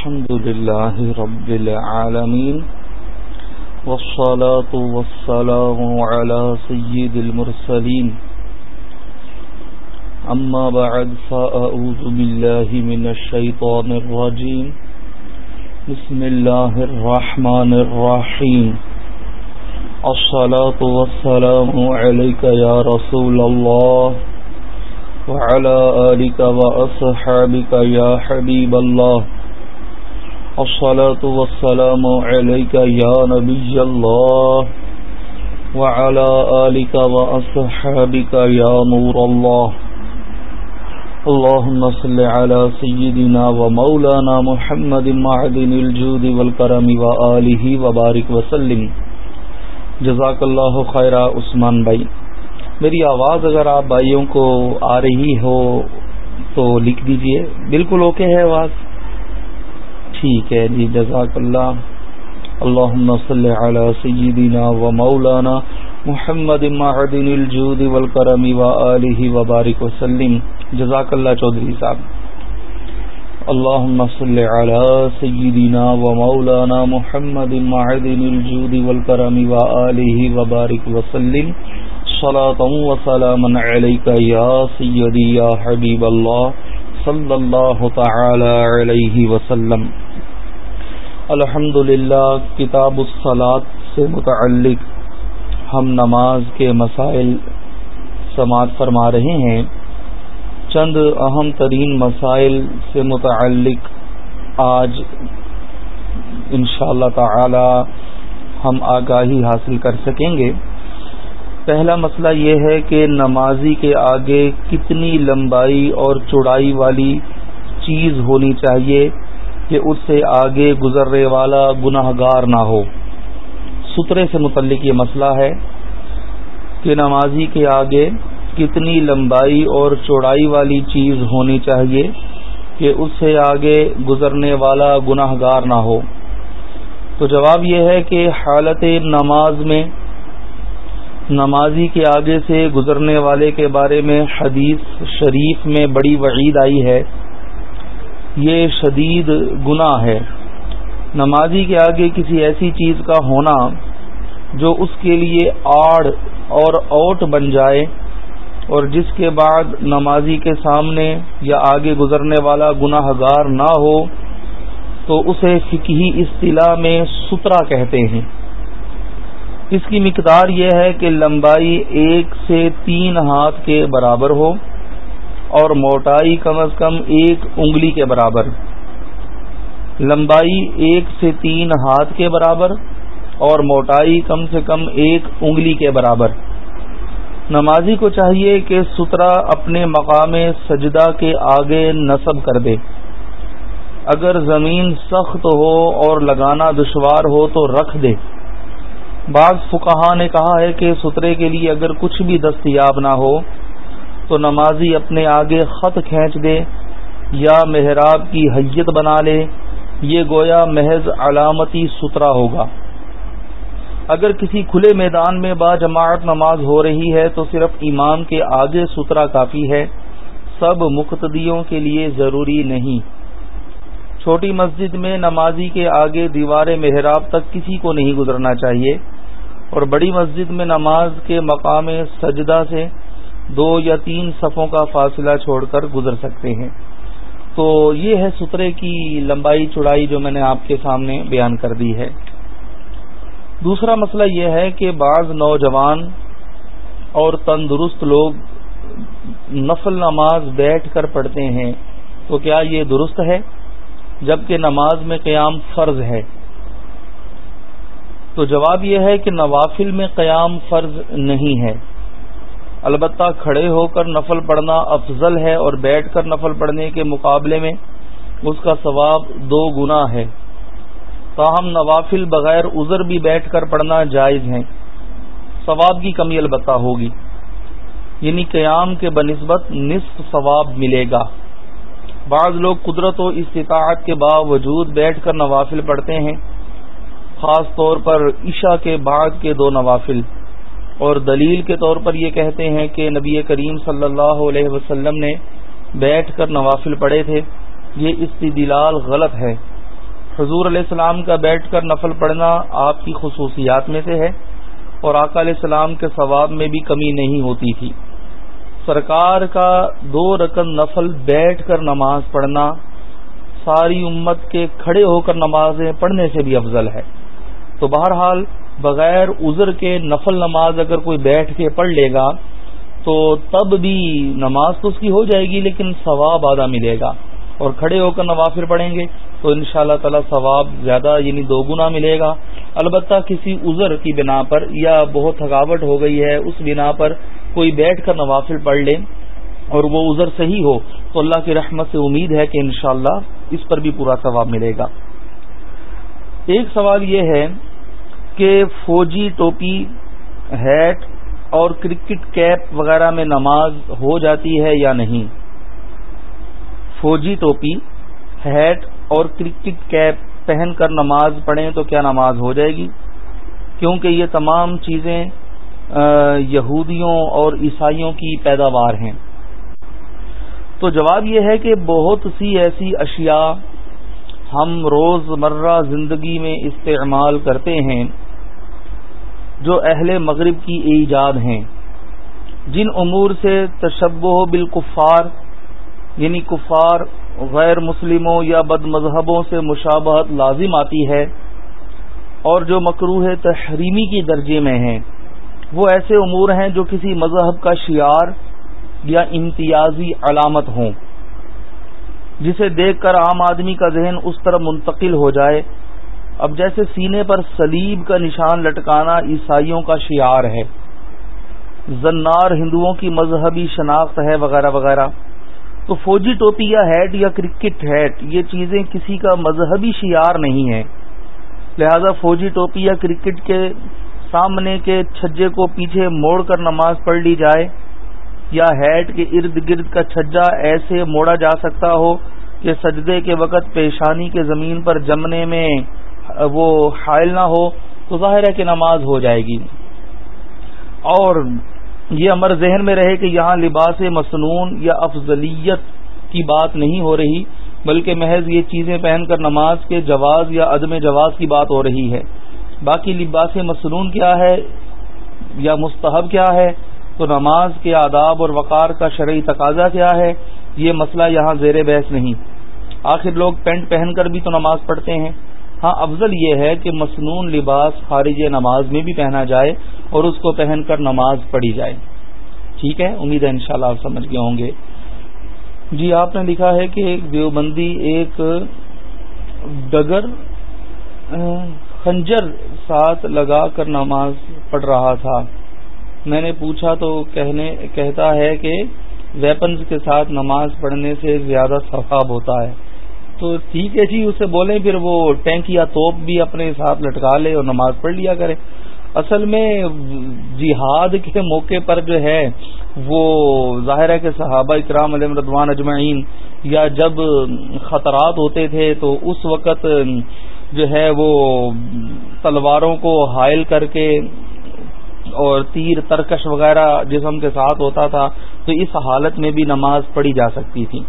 الحمد لله رب العالمين والصلاة والسلام على سيد المرسلين. أما بعد، فأعوذ بالله من الشيطان الرجيم. بسم الله الرحمن الرحيم. الصلاة والسلام عليك يا رسول الله وعلى آلك وأصحابك يا حبيب الله. الصلاة والسلام عليك يا نبي الله وعلى آلك وأصحابك يا نور الله. اللهم صل على سيدنا ومولانا محمد معدن الجود والكرم وآله وبارك وسلم. جزاک اللہ خیرہ عثمان بھائی. میری آواز اگر آپ بھائیوں کو آ رہی ہو تو لکھ دیجیے. بالکل اوکے ہے آواز. ٹھیک ہے جی جزاک اللہ۔ اللہم صلی علی سیدنا و مولانا محمد معدن الجود والکرم و آلہ و بارک وسلم جزاک اللہ چودھری صاحب۔ اللہم صلی علی سیدنا و مولانا محمد معدن الجود والکرم و آلہ و بارک وسلم صلاة و سلاما علیکہ یا سیدی یا حبیب اللہ صلی اللہ تعالی علیہ وسلم۔ الحمد للہ، کتاب الصلاط سے متعلق ہم نماز کے مسائل سماعت فرما رہے ہیں۔ چند اہم ترین مسائل سے متعلق آج انشاء اللہ تعالی ہم آگاہی حاصل کر سکیں گے۔ پہلا مسئلہ یہ ہے کہ نمازی کے آگے کتنی لمبائی اور چوڑائی والی چیز ہونی چاہیے۔ کہ اس سے آگے گزرنے والا گناہ گار نہ ہو۔ سترے سے متعلق یہ مسئلہ ہے کہ نمازی کے آگے کتنی لمبائی اور چوڑائی والی چیز ہونی چاہیے کہ اس سے آگے گزرنے والا گناہ گار نہ ہو۔ تو جواب یہ ہے کہ حالت نماز میں نمازی کے آگے سے گزرنے والے کے بارے میں حدیث شریف میں بڑی وعید آئی ہے۔ یہ شدید گناہ ہے۔ نمازی کے آگے کسی ایسی چیز کا ہونا جو اس کے لیے آڑ اور اوٹ بن جائے اور جس کے بعد نمازی کے سامنے یا آگے گزرنے والا گناہ گار نہ ہو، تو اسے فکی اصطلاح میں سترا کہتے ہیں۔ اس کی مقدار یہ ہے کہ لمبائی ایک سے تین ہاتھ کے برابر ہو۔ اور موٹائی کم از کم ایک انگلی کے برابر، لمبائی ایک سے تین ہاتھ کے برابر، اور موٹائی کم سے کم ایک انگلی کے برابر۔ نمازی کو چاہیے کہ سترا اپنے مقام سجدہ کے آگے نصب کر دے۔ اگر زمین سخت ہو اور لگانا دشوار ہو تو رکھ دے۔ بعض فکہ نے کہا ہے کہ سترے کے لیے اگر کچھ بھی دستیاب نہ ہو تو نمازی اپنے آگے خط کھینچ دے یا محراب کی حیت بنا لے، یہ گویا محض علامتی سترا ہوگا۔ اگر کسی کھلے میدان میں با جماعت نماز ہو رہی ہے تو صرف امام کے آگے سترا کافی ہے، سب مقتدیوں کے لیے ضروری نہیں۔ چھوٹی مسجد میں نمازی کے آگے دیوار محراب تک کسی کو نہیں گزرنا چاہیے اور بڑی مسجد میں نماز کے مقام سجدہ سے دو یا تین صفوں کا فاصلہ چھوڑ کر گزر سکتے ہیں۔ تو یہ ہے سترے کی لمبائی چڑائی جو میں نے آپ کے سامنے بیان کر دی ہے۔ دوسرا مسئلہ یہ ہے کہ بعض نوجوان اور تندرست لوگ نفل نماز بیٹھ کر پڑھتے ہیں۔ تو کیا یہ درست ہے؟ جبکہ نماز میں قیام فرض ہے۔ تو جواب یہ ہے کہ نوافل میں قیام فرض نہیں ہے۔ البتہ کھڑے ہو کر نفل پڑھنا افضل ہے اور بیٹھ کر نفل پڑھنے کے مقابلے میں اس کا ثواب دو گنا ہے۔ تاہم نوافل بغیر عذر بھی بیٹھ کر پڑھنا جائز ہے ثواب کی کمی البتہ ہوگی۔ یعنی قیام کے بنسبت نصف ثواب ملے گا۔ بعض لوگ قدرت و استطاعت کے باوجود بیٹھ کر نوافل پڑھتے ہیں، خاص طور پر عشاء کے بعد کے دو نوافل۔ اور دلیل کے طور پر یہ کہتے ہیں کہ نبی کریم صلی اللہ علیہ وسلم نے بیٹھ کر نوافل پڑھے تھے۔ یہ استدلال غلط ہے۔ حضور علیہ السلام کا بیٹھ کر نفل پڑھنا آپ کی خصوصیات میں سے ہے اور آقا علیہ السلام کے ثواب میں بھی کمی نہیں ہوتی تھی۔ سرکار کا دو رکن نفل بیٹھ کر نماز پڑھنا ساری امت کے کھڑے ہو کر نمازیں پڑھنے سے بھی افضل ہے۔ تو بہرحال بغیر عذر کے نفل نماز اگر کوئی بیٹھ کے پڑھ لے گا، تو تب بھی نماز تو اس کی ہو جائے گی، لیکن ثواب آدھا ملے گا۔ اور کھڑے ہو کر نوافر پڑھیں گے، تو ان شاء اللہ تعالی ثواب زیادہ یعنی دو گنا ملے گا۔ البتہ کسی عذر کی بنا پر یا بہت تھکاوٹ ہو گئی ہے، اس بنا پر کوئی بیٹھ کر نوافل پڑھ لے اور وہ عذر صحیح ہو، تو اللہ کی رحمت سے امید ہے کہ انشاءاللہ اس پر بھی پورا ثواب ملے گا۔ ایک سوال یہ ہے کہ فوجی ٹوپی، ہیٹ اور کرکٹ کیپ وغیرہ میں نماز ہو جاتی ہے یا نہیں؟ فوجی ٹوپی، ہیٹ اور کرکٹ کیپ پہن کر نماز پڑھیں تو کیا نماز ہو جائے گی؟ کیونکہ یہ تمام چیزیں یہودیوں اور عیسائیوں کی پیداوار ہیں۔ تو جواب یہ ہے کہ بہت سی ایسی اشیاء ہم روز مرہ زندگی میں استعمال کرتے ہیں جو اہل مغرب کی ایجاد ہیں۔ جن امور سے تشبہ بالکفار یعنی کفار غیر مسلموں یا بد مذہبوں سے مشابہت لازم آتی ہے اور جو مکروح تحریمی کی درجے میں ہیں۔ وہ ایسے امور ہیں جو کسی مذہب کا شعار یا امتیازی علامت ہوں۔ جسے دیکھ کر عام آدمی کا ذہن اس طرح منتقل ہو جائے۔ اب جیسے سینے پر سلیب کا نشان لٹکانا عیسائیوں کا شعار ہے۔ زنار ہندوؤں کی مذہبی شناخت ہے وغیرہ وغیرہ۔ تو فوجی ٹوپی یا ہیٹ یا کرکٹ ہیٹ، یہ چیزیں کسی کا مذہبی شعار نہیں ہے لہذا فوجی ٹوپی یا کرکٹ کے سامنے کے چھجے کو پیچھے موڑ کر نماز پڑھ لی جائے۔ یا ہیٹ کے ارد گرد کا چھجا ایسے موڑا جا سکتا ہو کہ سجدے کے وقت پیشانی کے زمین پر جمنے میں وہ حائل نہ ہو، تو ظاہر ہے کہ نماز ہو جائے گی۔ اور یہ امر ذہن میں رہے کہ یہاں لباس مصنون یا افضلیت کی بات نہیں ہو رہی، بلکہ محض یہ چیزیں پہن کر نماز کے جواز یا عدم جواز کی بات ہو رہی ہے۔ باقی لباس مصنون کیا ہے یا مستحب کیا ہے؟ تو نماز کے آداب اور وقار کا شرعی تقاضا کیا ہے؟ یہ مسئلہ یہاں زیر بحث نہیں۔ آخر لوگ پینٹ پہن کر بھی تو نماز پڑھتے ہیں۔ ہاں افضل یہ ہے کہ مصنون لباس خارج نماز میں بھی پہنا جائے اور اس کو پہن کر نماز پڑھی جائے۔ ٹھیک ہے؟ امید ہے انشاءاللہ آپ سمجھ گئے ہوں گے۔ جی آپ نے لکھا ہے کہ ایک دیوبندی، ایک ڈگر خنجر ساتھ لگا کر نماز پڑھ رہا تھا۔ میں نے پوچھا تو کہنے کہتا ہے کہ ویپنز کے ساتھ نماز پڑھنے سے زیادہ ثواب ہوتا ہے۔ تو ٹھیک ہے جی اسے بولیں، پھر وہ ٹینک یا توپ بھی اپنے ساتھ لٹکا لے اور نماز پڑھ لیا کرے۔ اصل میں جہاد کے موقع پر جو ہے، وہ ظاہر ہے کہ صحابہ اکرام علیہ ردوان اجمعین، یا جب خطرات ہوتے تھے، تو اس وقت جو ہے، وہ تلواروں کو حائل کر کے اور تیر، ترکش وغیرہ جسم کے ساتھ ہوتا تھا، تو اس حالت میں بھی نماز پڑھی جا سکتی تھی۔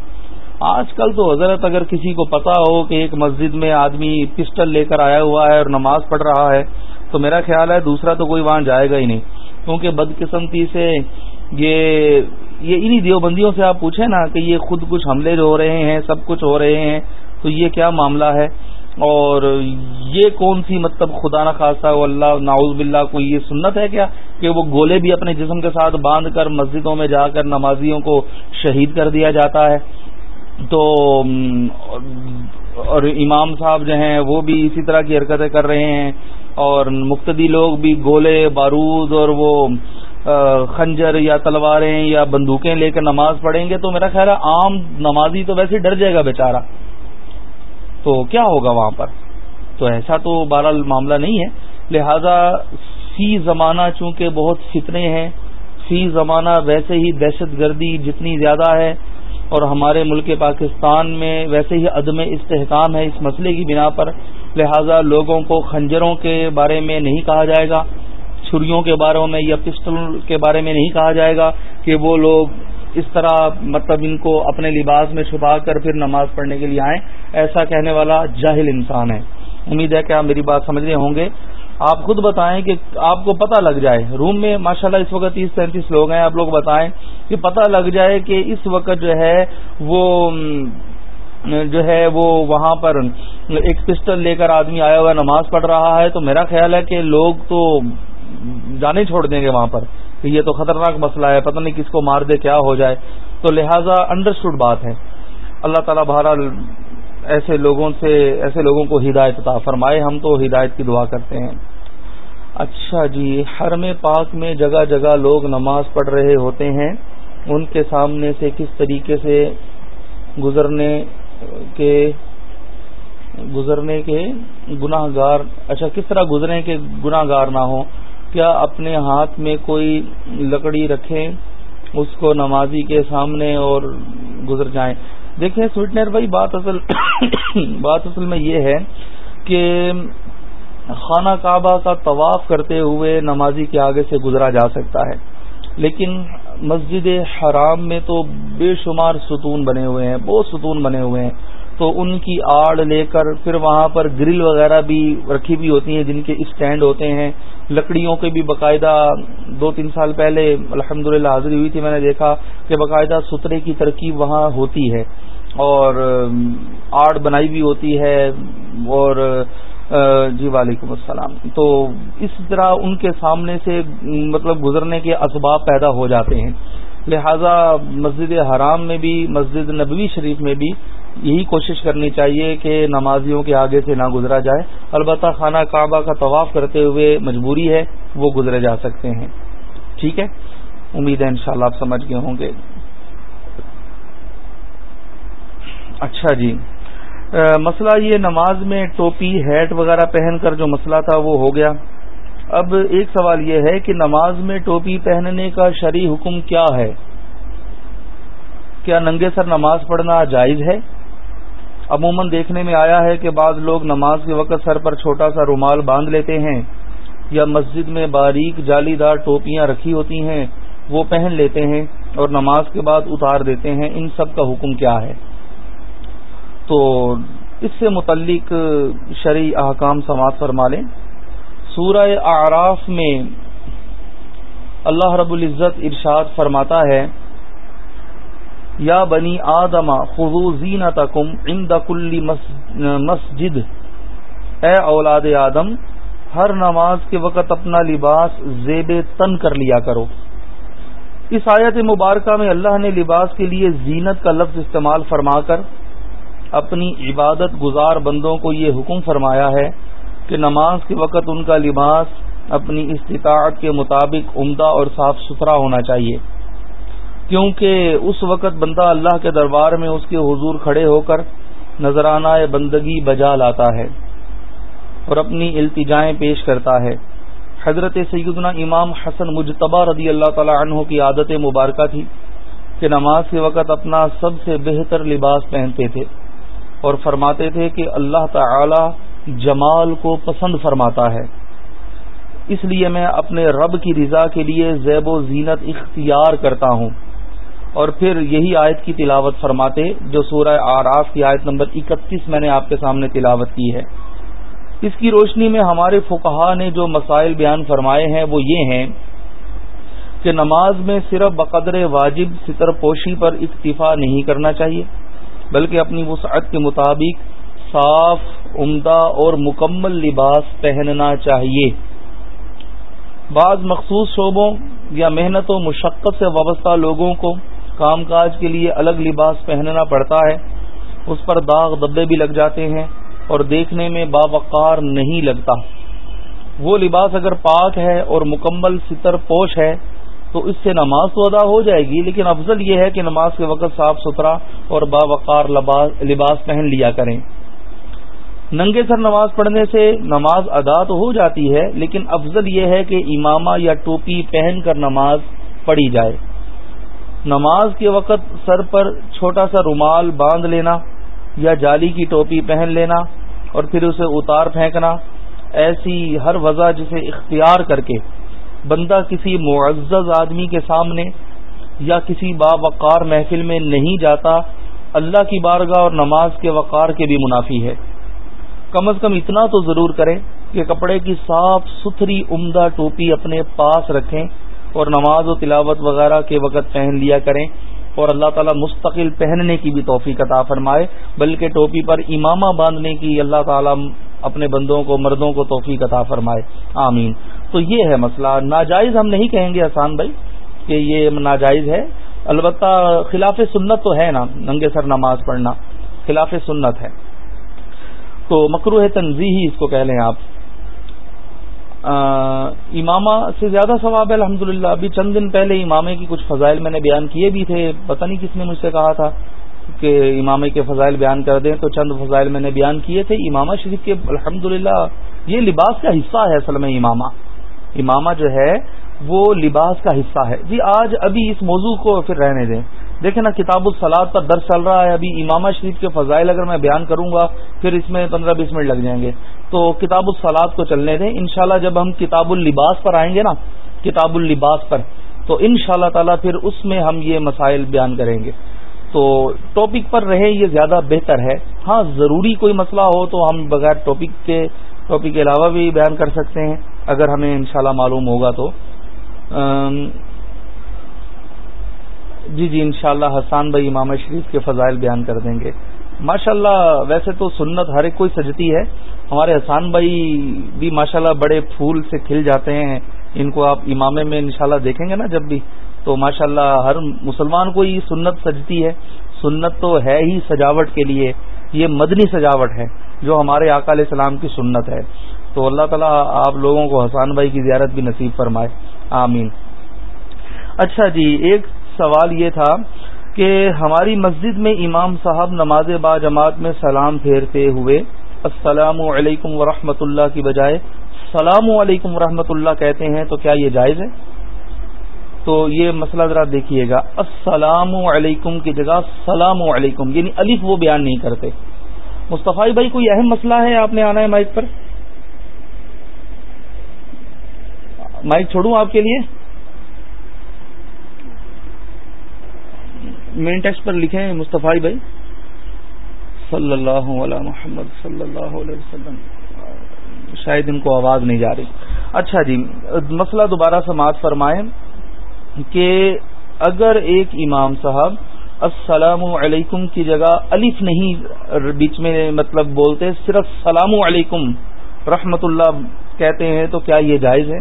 آج کل تو حضرت اگر کسی کو پتا ہو کہ ایک مسجد میں آدمی پسٹل لے کر آیا ہوا ہے اور نماز پڑھ رہا ہے، تو میرا خیال ہے دوسرا تو کوئی وہاں جائے گا ہی نہیں۔ کیونکہ بدقسمتی سے یہ یہ انہی دیوبندیوں سے آپ پوچھیں نا کہ یہ خود کچھ حملے جو ہو رہے ہیں، سب کچھ ہو رہے ہیں، تو یہ کیا معاملہ ہے؟ اور یہ کون سی مطلب خدا نہ خاصہ اللہ ناؤز باللہ، کوئی یہ سنت ہے کیا کہ وہ گولے بھی اپنے جسم کے ساتھ باندھ کر مسجدوں میں جا کر نمازیوں کو شہید کر دیا جاتا ہے؟ تو اور امام صاحب جو ہیں وہ بھی اسی طرح کی حرکتیں کر رہے ہیں اور مقتدی لوگ بھی گولے، بارود اور وہ خنجر یا تلواریں یا بندوقیں لے کر نماز پڑھیں گے تو میرا خیال ہے عام نمازی تو ویسے ڈر جائے گا بیچارہ۔ تو کیا ہوگا وہاں پر؟ تو ایسا تو بہرحال معاملہ نہیں ہے۔ لہذا فی زمانہ چونکہ بہت فتنے ہیں فی زمانہ ویسے ہی دہشت گردی جتنی زیادہ ہے اور ہمارے ملک پاکستان میں ویسے ہی عدم استحکام ہے اس مسئلے کی بنا پر، لہذا لوگوں کو خنجروں کے بارے میں نہیں کہا جائے گا، چھریوں کے بارے میں یا پسٹل کے بارے میں نہیں کہا جائے گا کہ وہ لوگ اس طرح مطلب ان کو اپنے لباس میں چھپا کر پھر نماز پڑھنے کے لیے آئیں۔ ایسا کہنے والا جاہل انسان ہے۔ امید ہے کہ آپ میری بات سمجھ رہے ہوں گے۔ آپ خود بتائیں کہ آپ کو پتہ لگ جائے۔ روم میں ماشاءاللہ اس وقت تیس پینتیس لوگ ہیں، آپ لوگ بتائیں کہ پتہ لگ جائے کہ اس وقت جو ہے وہ جو ہے وہ وہاں پر ایک پسٹل لے کر آدمی آیا ہوا نماز پڑھ رہا ہے۔ تو میرا خیال ہے کہ لوگ تو جانے چھوڑ دیں گے وہاں پر۔ کہ یہ تو خطرناک مسئلہ ہے، پتہ نہیں کس کو مار دے، کیا ہو جائے۔ تو لہذا انڈرسٹوڈ بات ہے۔ اللہ تعالیٰ بہرحال ایسے لوگوں سے، ایسے لوگوں کو ہدایت عطا فرمائے، ہم تو ہدایت کی دعا کرتے ہیں۔ اچھا جی حرم پاک میں جگہ جگہ لوگ نماز پڑھ رہے ہوتے ہیں۔ ان کے سامنے سے کس طریقے سے گزرنے کے گزرنے کے گناہ گار اچھا کس طرح گزرنے کے گناہ گار نہ ہو کیا اپنے ہاتھ میں کوئی لکڑی رکھیں، اس کو نمازی کے سامنے اور گزر جائیں؟ دیکھیں سویٹنر بھائی، بات اصل بات اصل میں یہ ہے کہ خانہ کعبہ کا طواف کرتے ہوئے نمازی کے آگے سے گزرا جا سکتا ہے، لیکن مسجد حرام میں تو بے شمار ستون بنے ہوئے ہیں، بہت ستون بنے ہوئے ہیں۔ تو ان کی آڑ لے کر پھر وہاں پر گرل وغیرہ بھی رکھی بھی ہوتی ہیں جن کے اسٹینڈ ہوتے ہیں۔ لکڑیوں کے بھی باقاعدہ دو تین سال پہلے الحمد للہ حاضری ہوئی تھی، میں نے دیکھا کہ باقاعدہ سترے کی ترکیب وہاں ہوتی ہے اور آڑ بنائی بھی ہوتی ہے اور جی وعلیکم السلام۔ تو اس طرح ان کے سامنے سے مطلب گزرنے کے اسباب پیدا ہو جاتے ہیں۔ لہذا مسجد حرام میں بھی، مسجد نبوی شریف میں بھی یہی کوشش کرنی چاہیے کہ نمازیوں کے آگے سے نہ گزرا جائے۔ البتہ خانہ کعبہ کا طواف کرتے ہوئے مجبوری ہے، وہ گزرے جا سکتے ہیں۔ ٹھیک ہے؟ امید ہے انشاءاللہ آپ سمجھ گئے ہوں گے۔ اچھا جی۔ مسئلہ یہ نماز میں ٹوپی، ہیٹ وغیرہ پہن کر جو مسئلہ تھا وہ ہو گیا۔ اب ایک سوال یہ ہے کہ نماز میں ٹوپی پہننے کا شرعی حکم کیا ہے؟ کیا ننگے سر نماز پڑھنا جائز ہے؟ عموماً دیکھنے میں آیا ہے کہ بعض لوگ نماز کے وقت سر پر چھوٹا سا رومال باندھ لیتے ہیں یا مسجد میں باریک جالی دار ٹوپیاں رکھی ہوتی ہیں، وہ پہن لیتے ہیں اور نماز کے بعد اتار دیتے ہیں۔ ان سب کا حکم کیا ہے؟ تو اس سے متعلق شرعی احکام سماعت فرما لیں۔ سورہ آراف میں اللہ رب العزت ارشاد فرماتا ہے یا بنی آدما خزو زین تکم ان کل مسجد۔ اے اولاد آدم، ہر نماز کے وقت اپنا لباس زیب تن کر لیا کرو۔ اس آیت مبارکہ میں اللہ نے لباس کے لیے زینت کا لفظ استعمال فرما کر اپنی عبادت گزار بندوں کو یہ حکم فرمایا ہے کہ نماز کے وقت ان کا لباس اپنی استطاعت کے مطابق عمدہ اور صاف ستھرا ہونا چاہیے۔ کیونکہ اس وقت بندہ اللہ کے دربار میں اس کے حضور کھڑے ہو کر نذرانہ بندگی بجا لاتا ہے اور اپنی التجائیں پیش کرتا ہے۔ حضرت سیدنا امام حسن مجتبہ رضی اللہ تعالی عنہ کی عادت مبارکہ تھی کہ نماز کے وقت اپنا سب سے بہتر لباس پہنتے تھے اور فرماتے تھے کہ اللہ تعالی جمال کو پسند فرماتا ہے۔ اس لیے میں اپنے رب کی رضا کے لیے زیب و زینت اختیار کرتا ہوں۔ اور پھر یہی آیت کی تلاوت فرماتے جو سورہ آراف کی آیت نمبر اکتیس میں نے آپ کے سامنے تلاوت کی ہے۔ اس کی روشنی میں ہمارے فقہا نے جو مسائل بیان فرمائے ہیں وہ یہ ہیں کہ نماز میں صرف بقدر واجب ستر پوشی پر اکتفا نہیں کرنا چاہیے، بلکہ اپنی وسعت کے مطابق صاف، عمدہ اور مکمل لباس پہننا چاہیے۔ بعض مخصوص شعبوں یا محنت و مشقت سے وابستہ لوگوں کو کام کاج کے لیے الگ لباس پہننا پڑتا ہے، اس پر داغ دبے بھی لگ جاتے ہیں اور دیکھنے میں باوقار نہیں لگتا۔ وہ لباس اگر پاک ہے اور مکمل ستر پوش ہے، تو اس سے نماز تو ادا ہو جائے گی، لیکن افضل یہ ہے کہ نماز کے وقت صاف ستھرا اور باوقار لباس پہن لیا کریں۔ ننگے سر نماز پڑھنے سے نماز ادا تو ہو جاتی ہے، لیکن افضل یہ ہے کہ امامہ یا ٹوپی پہن کر نماز پڑھی جائے۔ نماز کے وقت سر پر چھوٹا سا رومال باندھ لینا یا جالی کی ٹوپی پہن لینا اور پھر اسے اتار پھینکنا، ایسی ہر وضع جسے اختیار کر کے بندہ کسی معزز آدمی کے سامنے یا کسی باوقار محفل میں نہیں جاتا، اللہ کی بارگاہ اور نماز کے وقار کے بھی منافی ہے۔ کم از کم اتنا تو ضرور کریں کہ کپڑے کی صاف ستھری عمدہ ٹوپی اپنے پاس رکھیں۔ اور نماز و تلاوت وغیرہ کے وقت پہن لیا کریں اور اللہ تعالیٰ مستقل پہننے کی بھی توفیق عطا فرمائے، بلکہ ٹوپی پر امامہ باندھنے کی اللہ تعالیٰ اپنے بندوں کو، مردوں کو توفیق عطا فرمائے۔ آمین۔ تو یہ ہے مسئلہ۔ ناجائز ہم نہیں کہیں گے آسان بھائی کہ یہ ناجائز ہے۔ البتہ خلاف سنت تو ہے نا، ننگے سر نماز پڑھنا، خلاف سنت ہے۔ تو مکرو ہے تنظیحی اس کو کہہ لیں آپ۔ امامہ سے زیادہ ثواب ہے الحمد للہ ابھی چند دن پہلے امامے کی کچھ فضائل میں نے بیان کیے بھی تھے، پتہ نہیں کس نے مجھ سے کہا تھا کہ امامے کے فضائل بیان کر دیں، تو چند فضائل میں نے بیان کیے تھے۔ امامہ شریف کے الحمد یہ لباس کا حصہ ہے اصل میں امامہ۔ امامہ جو ہے، وہ لباس کا حصہ ہے۔ جی آج ابھی اس موضوع کو پھر رہنے دیں۔ دیکھیں نا کتاب السلاد پر درس چل رہا ہے، ابھی امامہ شریف کے فضائل اگر میں بیان کروں گا، پھر اس میں پندرہ بیس منٹ لگ جائیں گے۔ تو کتاب السلاد کو چلنے دیں۔ انشاءاللہ جب ہم کتاب اللباس پر آئیں گے نا، کتاب اللباس پر، تو ان شاء اللہ تعالیٰ پھر اس میں ہم یہ مسائل بیان کریں گے۔ تو ٹاپک پر رہے، یہ زیادہ بہتر ہے۔ ہاں ضروری کوئی مسئلہ ہو تو ہم بغیر ٹاپک کے ٹاپک کے علاوہ بھی بیان کر سکتے ہیں۔ اگر ہمیں انشاءاللہ معلوم ہوگا تو۔ جی جی انشاءاللہ حسان بھائی امام شریف کے فضائل بیان کر دیں گے۔ ماشاءاللہ ویسے تو سنت ہر ایک کوئی سجتی ہے۔ ہمارے حسان بھائی بھی ماشاءاللہ بڑے پھول سے کھل جاتے ہیں۔ ان کو آپ امامے میں انشاءاللہ دیکھیں گے نا جب بھی۔ تو ماشاءاللہ ہر مسلمان کو یہ سنت سجتی ہے۔ سنت تو ہے ہی سجاوٹ کے لیے۔ یہ مدنی سجاوٹ ہے جو ہمارے آقا علیہ السلام کی سنت ہے۔ تو اللہ تعالیٰ آپ لوگوں کو حسان بھائی کی زیارت بھی نصیب فرمائے۔ آمین۔ اچھا جی ایک سوال یہ تھا کہ ہماری مسجد میں امام صاحب نماز با جماعت میں سلام پھیرتے ہوئے السلام علیکم ورحمۃ اللہ کی بجائے السلام علیکم ورحمۃ اللہ کہتے ہیں تو کیا یہ جائز ہے؟ تو یہ مسئلہ ذرا دیکھیے گا۔ السلام علیکم کی جگہ السلام علیکم یعنی الف وہ بیان نہیں کرتے۔ مصطفی بھائی، کوئی اہم مسئلہ ہے آپ نے آنا ہے مائک پر؟ مائک چھوڑوں آپ کے لیے؟ مین ٹیکسٹ پر لکھیں مصطفی بھائی۔ صلی اللہ علیہ محمد، صلی اللہ علیہ وسلم۔ شاید ان کو آواز نہیں جا رہی۔ اچھا جی مسئلہ دوبارہ سماعت فرمائیں کہ اگر ایک امام صاحب السلام علیکم کی جگہ الف نہیں بیچ میں مطلب بولتے، صرف سلام علیکم رحمت اللہ کہتے ہیں، تو کیا یہ جائز ہے؟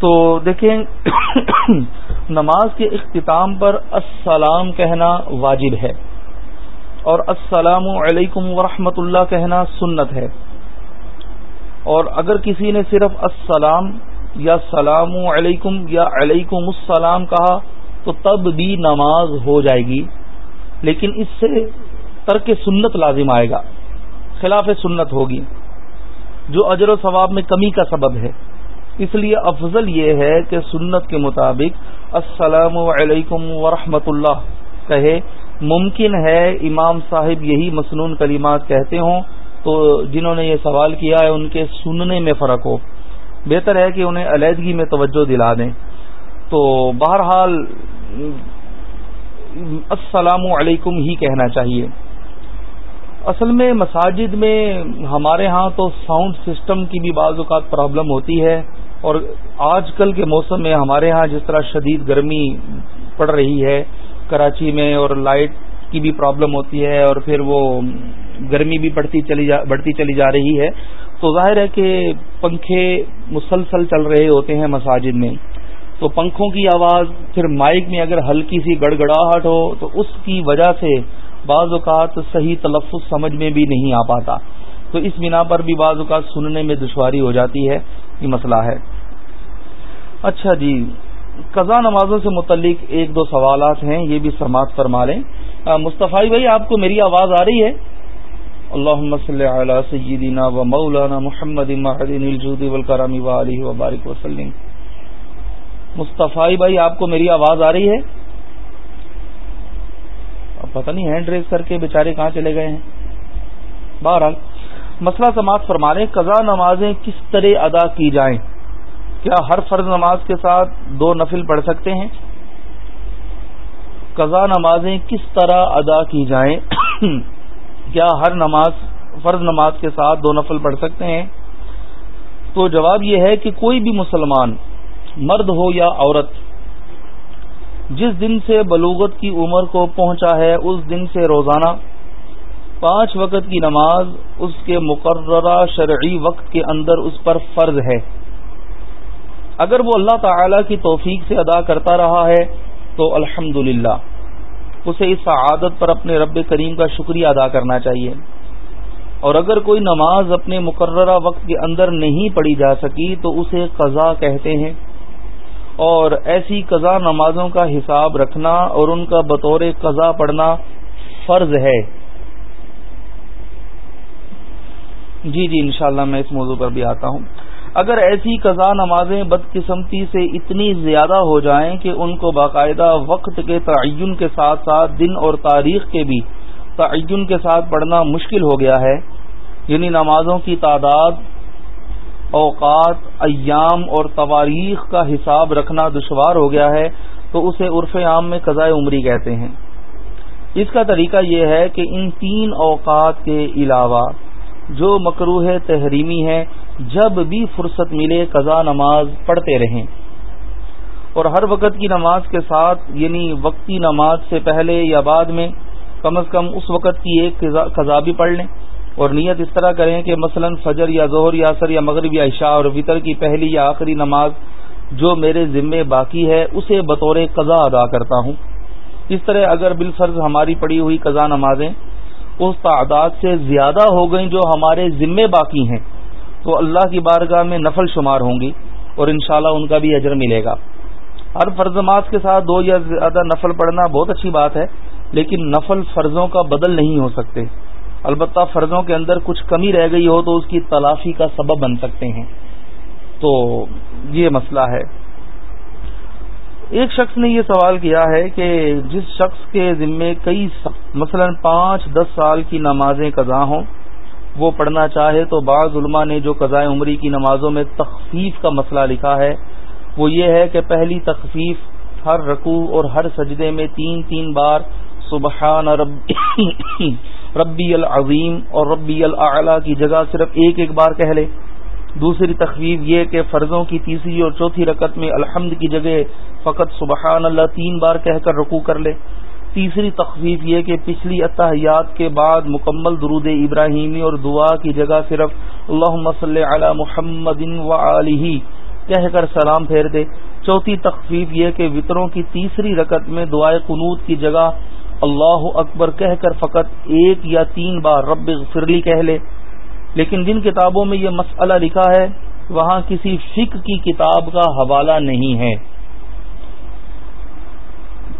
تو دیکھیں نماز کے اختتام پر السلام کہنا واجب ہے اور السلام علیکم ورحمۃ اللہ کہنا سنت ہے۔ اور اگر کسی نے صرف السلام یا سلام علیکم یا علیکم السلام کہا، تو تب بھی نماز ہو جائے گی۔ لیکن اس سے ترک سنت لازم آئے گا، خلاف سنت ہوگی، جو اجر و ثواب میں کمی کا سبب ہے۔ اس لیے افضل یہ ہے کہ سنت کے مطابق السلام علیکم ورحمۃ اللہ کہے، ممکن ہے امام صاحب یہی مصنون کلمات کہتے ہوں، تو جنہوں نے یہ سوال کیا ہے، ان کے سننے میں فرق ہو۔ بہتر ہے کہ انہیں علیحدگی میں توجہ دلا دیں۔ تو بہرحال، السلام علیکم ہی کہنا چاہیے۔ اصل میں مساجد میں ہمارے ہاں تو ساؤنڈ سسٹم کی بھی بعض اوقات پرابلم ہوتی ہے۔ اور آج کل کے موسم میں ہمارے ہاں جس طرح شدید گرمی پڑ رہی ہے، کراچی میں اور لائٹ کی بھی پرابلم ہوتی ہے اور پھر وہ گرمی بھی بڑھتی چلی جا بڑھتی چلی جا رہی ہے۔ تو ظاہر ہے کہ پنکھے مسلسل چل رہے ہوتے ہیں مساجد میں۔ تو پنکھوں کی آواز، پھر مائک میں اگر ہلکی سی گڑ گڑاہٹ ہو، تو اس کی وجہ سے بعض اوقات صحیح تلفظ سمجھ میں بھی نہیں آ پاتا۔ تو اس بنا پر بھی بعض اوقات سننے میں دشواری ہو جاتی ہے، یہ مسئلہ ہے۔ اچھا جی قضا نمازوں سے متعلق ایک دو سوالات ہیں، یہ بھی سماعت فرما لیں۔ مصطفی بھائی، آپ کو میری آواز آ رہی ہے؟ اللهم صل على سيدنا ومولانا محمد معدن الجود والكرم وآله وبارك وسلم مصطفی بھائی، آپ کو میری آواز آ رہی ہے؟ اب پتہ نہیں، ہینڈ ریز کر کے بیچارے کہاں چلے گئے ہیں؟ بہرحال، مسئلہ سماعت فرما رہے قضا نمازیں کس طرح ادا کی جائیں؟ کیا ہر فرض نماز کے ساتھ دو نفل پڑھ سکتے ہیں؟ قضا نمازیں کس طرح ادا کی جائیں؟ کیا ہر نماز فرض نماز کے ساتھ دو نفل پڑھ سکتے ہیں؟ تو جواب یہ ہے کہ کوئی بھی مسلمان مرد ہو یا عورت، جس دن سے بلوغت کی عمر کو پہنچا ہے، اس دن سے روزانہ پانچ وقت کی نماز اس کے مقررہ شرعی وقت کے اندر اس پر فرض ہے۔ اگر وہ اللہ تعالی کی توفیق سے ادا کرتا رہا ہے تو الحمد اسے اس عادت پر اپنے رب کریم کا شکریہ ادا کرنا چاہیے۔ اور اگر کوئی نماز اپنے مقررہ وقت کے اندر نہیں پڑھی جا سکی تو اسے قضا کہتے ہیں۔ اور ایسی قضا نمازوں کا حساب رکھنا اور ان کا بطور قضا پڑھنا فرض ہے۔ جی جی انشاءاللہ میں اس موضوع پر بھی آتا ہوں۔ اگر ایسی قضا نمازیں بدقسمتی سے اتنی زیادہ ہو جائیں کہ ان کو باقاعدہ وقت کے تعین کے ساتھ ساتھ دن اور تاریخ کے بھی تعین کے ساتھ پڑھنا مشکل ہو گیا ہے یعنی نمازوں کی تعداد، اوقات، ایام اور تواریخ کا حساب رکھنا دشوار ہو گیا ہے، تو اسے عرف عام میں قضاء عمری کہتے ہیں۔ اس کا طریقہ یہ ہے کہ ان تین اوقات کے علاوہ جو مکروح تحریمی ہے جب بھی فرصت ملے قضا نماز پڑھتے رہیں۔ اور ہر وقت کی نماز کے ساتھ یعنی وقتی نماز سے پہلے یا بعد میں، کم از کم اس وقت کی ایک قضا بھی پڑھ لیں۔ اور نیت اس طرح کریں کہ مثلا فجر یا ظہر یا اثر یا مغرب یا عشاء اور وطر کی پہلی یا آخری نماز جو میرے ذمے باقی ہے، اسے بطور قضا ادا کرتا ہوں۔ اس طرح اگر بالفرض ہماری پڑی ہوئی قضا نمازیں اس تعداد سے زیادہ ہو گئیں جو ہمارے ذمے باقی ہیں تو اللہ کی بارگاہ میں نفل شمار ہوں گی اور انشاءاللہ ان کا بھی اجر ملے گا۔ ہر فرض نماز کے ساتھ دو یا زیادہ نفل پڑھنا بہت اچھی بات ہے، لیکن نفل فرضوں کا بدل نہیں ہو سکتے۔ البتہ فرضوں کے اندر کچھ کمی رہ گئی ہو تو اس کی تلافی کا سبب بن سکتے ہیں۔ تو یہ مسئلہ ہے۔ ایک شخص نے یہ سوال کیا ہے کہ جس شخص کے ذمے کئی مثلا پانچ دس سال کی نمازیں قضا ہوں وہ پڑھنا چاہے تو بعض علماء نے جو قضاء عمری کی نمازوں میں تخفیف کا مسئلہ لکھا ہے، وہ یہ ہے کہ پہلی تخفیف ہر رکوع اور ہر سجدے میں تین تین بار سبحان ربی ربی العظیم اور ربی العلیٰ کی جگہ صرف ایک ایک بار کہہ لے۔ دوسری تخفیف یہ کہ فرضوں کی تیسری اور چوتھی رکت میں الحمد کی جگہ فقط سبحان اللہ تین بار کہہ کر رکو کر لے۔ تیسری تخفیف یہ کہ پچھلی اتحیات کے بعد مکمل درود ابراہیمی اور دعا کی جگہ صرف اللہ صلی علی محمد و علیہ کہہ کر سلام پھیر دے۔ چوتھی تخفیف یہ کہ وطروں کی تیسری رکت میں دعائے قنوت کی جگہ اللہ اکبر کہہ کر فقط ایک یا تین بار رب فرلی کہہ لے۔ لیکن جن کتابوں میں یہ مسئلہ لکھا ہے، وہاں کسی فک کی کتاب کا حوالہ نہیں ہے۔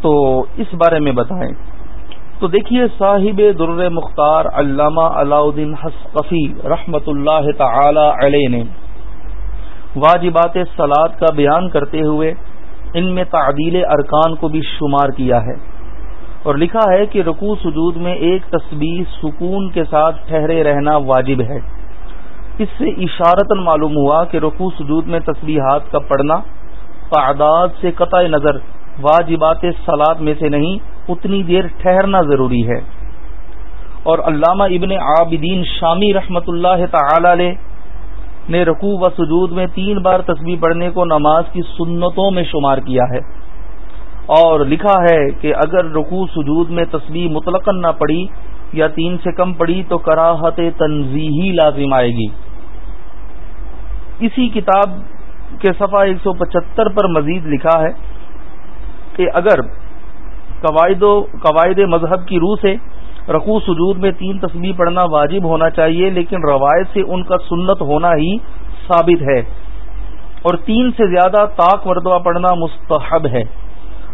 تو اس بارے میں بتائیں۔ تو دیکھیے صاحب در مختار علامہ علاؤدین حسقفی رحمت اللہ تعالی علیہ نے واجبات سلاد کا بیان کرتے ہوئے ان میں تعدیل ارکان کو بھی شمار کیا ہے اور لکھا ہے کہ رکوع سجود میں ایک تسبیح سکون کے ساتھ ٹھہرے رہنا واجب ہے۔ اس سے اشارتن معلوم ہوا کہ رکوع سجود میں تسبیحات کا پڑھنا تعداد سے قطع نظر واجبات سلاد میں سے نہیں، اتنی دیر ٹھہرنا ضروری ہے۔ اور علامہ ابن عابدین شامی رحمت اللہ تعالی علیہ نے رکوع و سجود میں تین بار تسبیح پڑھنے کو نماز کی سنتوں میں شمار کیا ہے۔ اور لکھا ہے کہ اگر رکوع سجود میں تصویر مطلق نہ پڑی یا تین سے کم پڑی تو کراہت تنظیحی لازم آئے گی۔ اسی کتاب کے صفحہ ایک سو پچہتر پر مزید لکھا ہے کہ اگر قواعد مذہب کی روح سے رقو سجود میں تین تصویر پڑھنا واجب ہونا چاہیے، لیکن روایت سے ان کا سنت ہونا ہی ثابت ہے۔ اور تین سے زیادہ طاق مردوہ پڑھنا مستحب ہے۔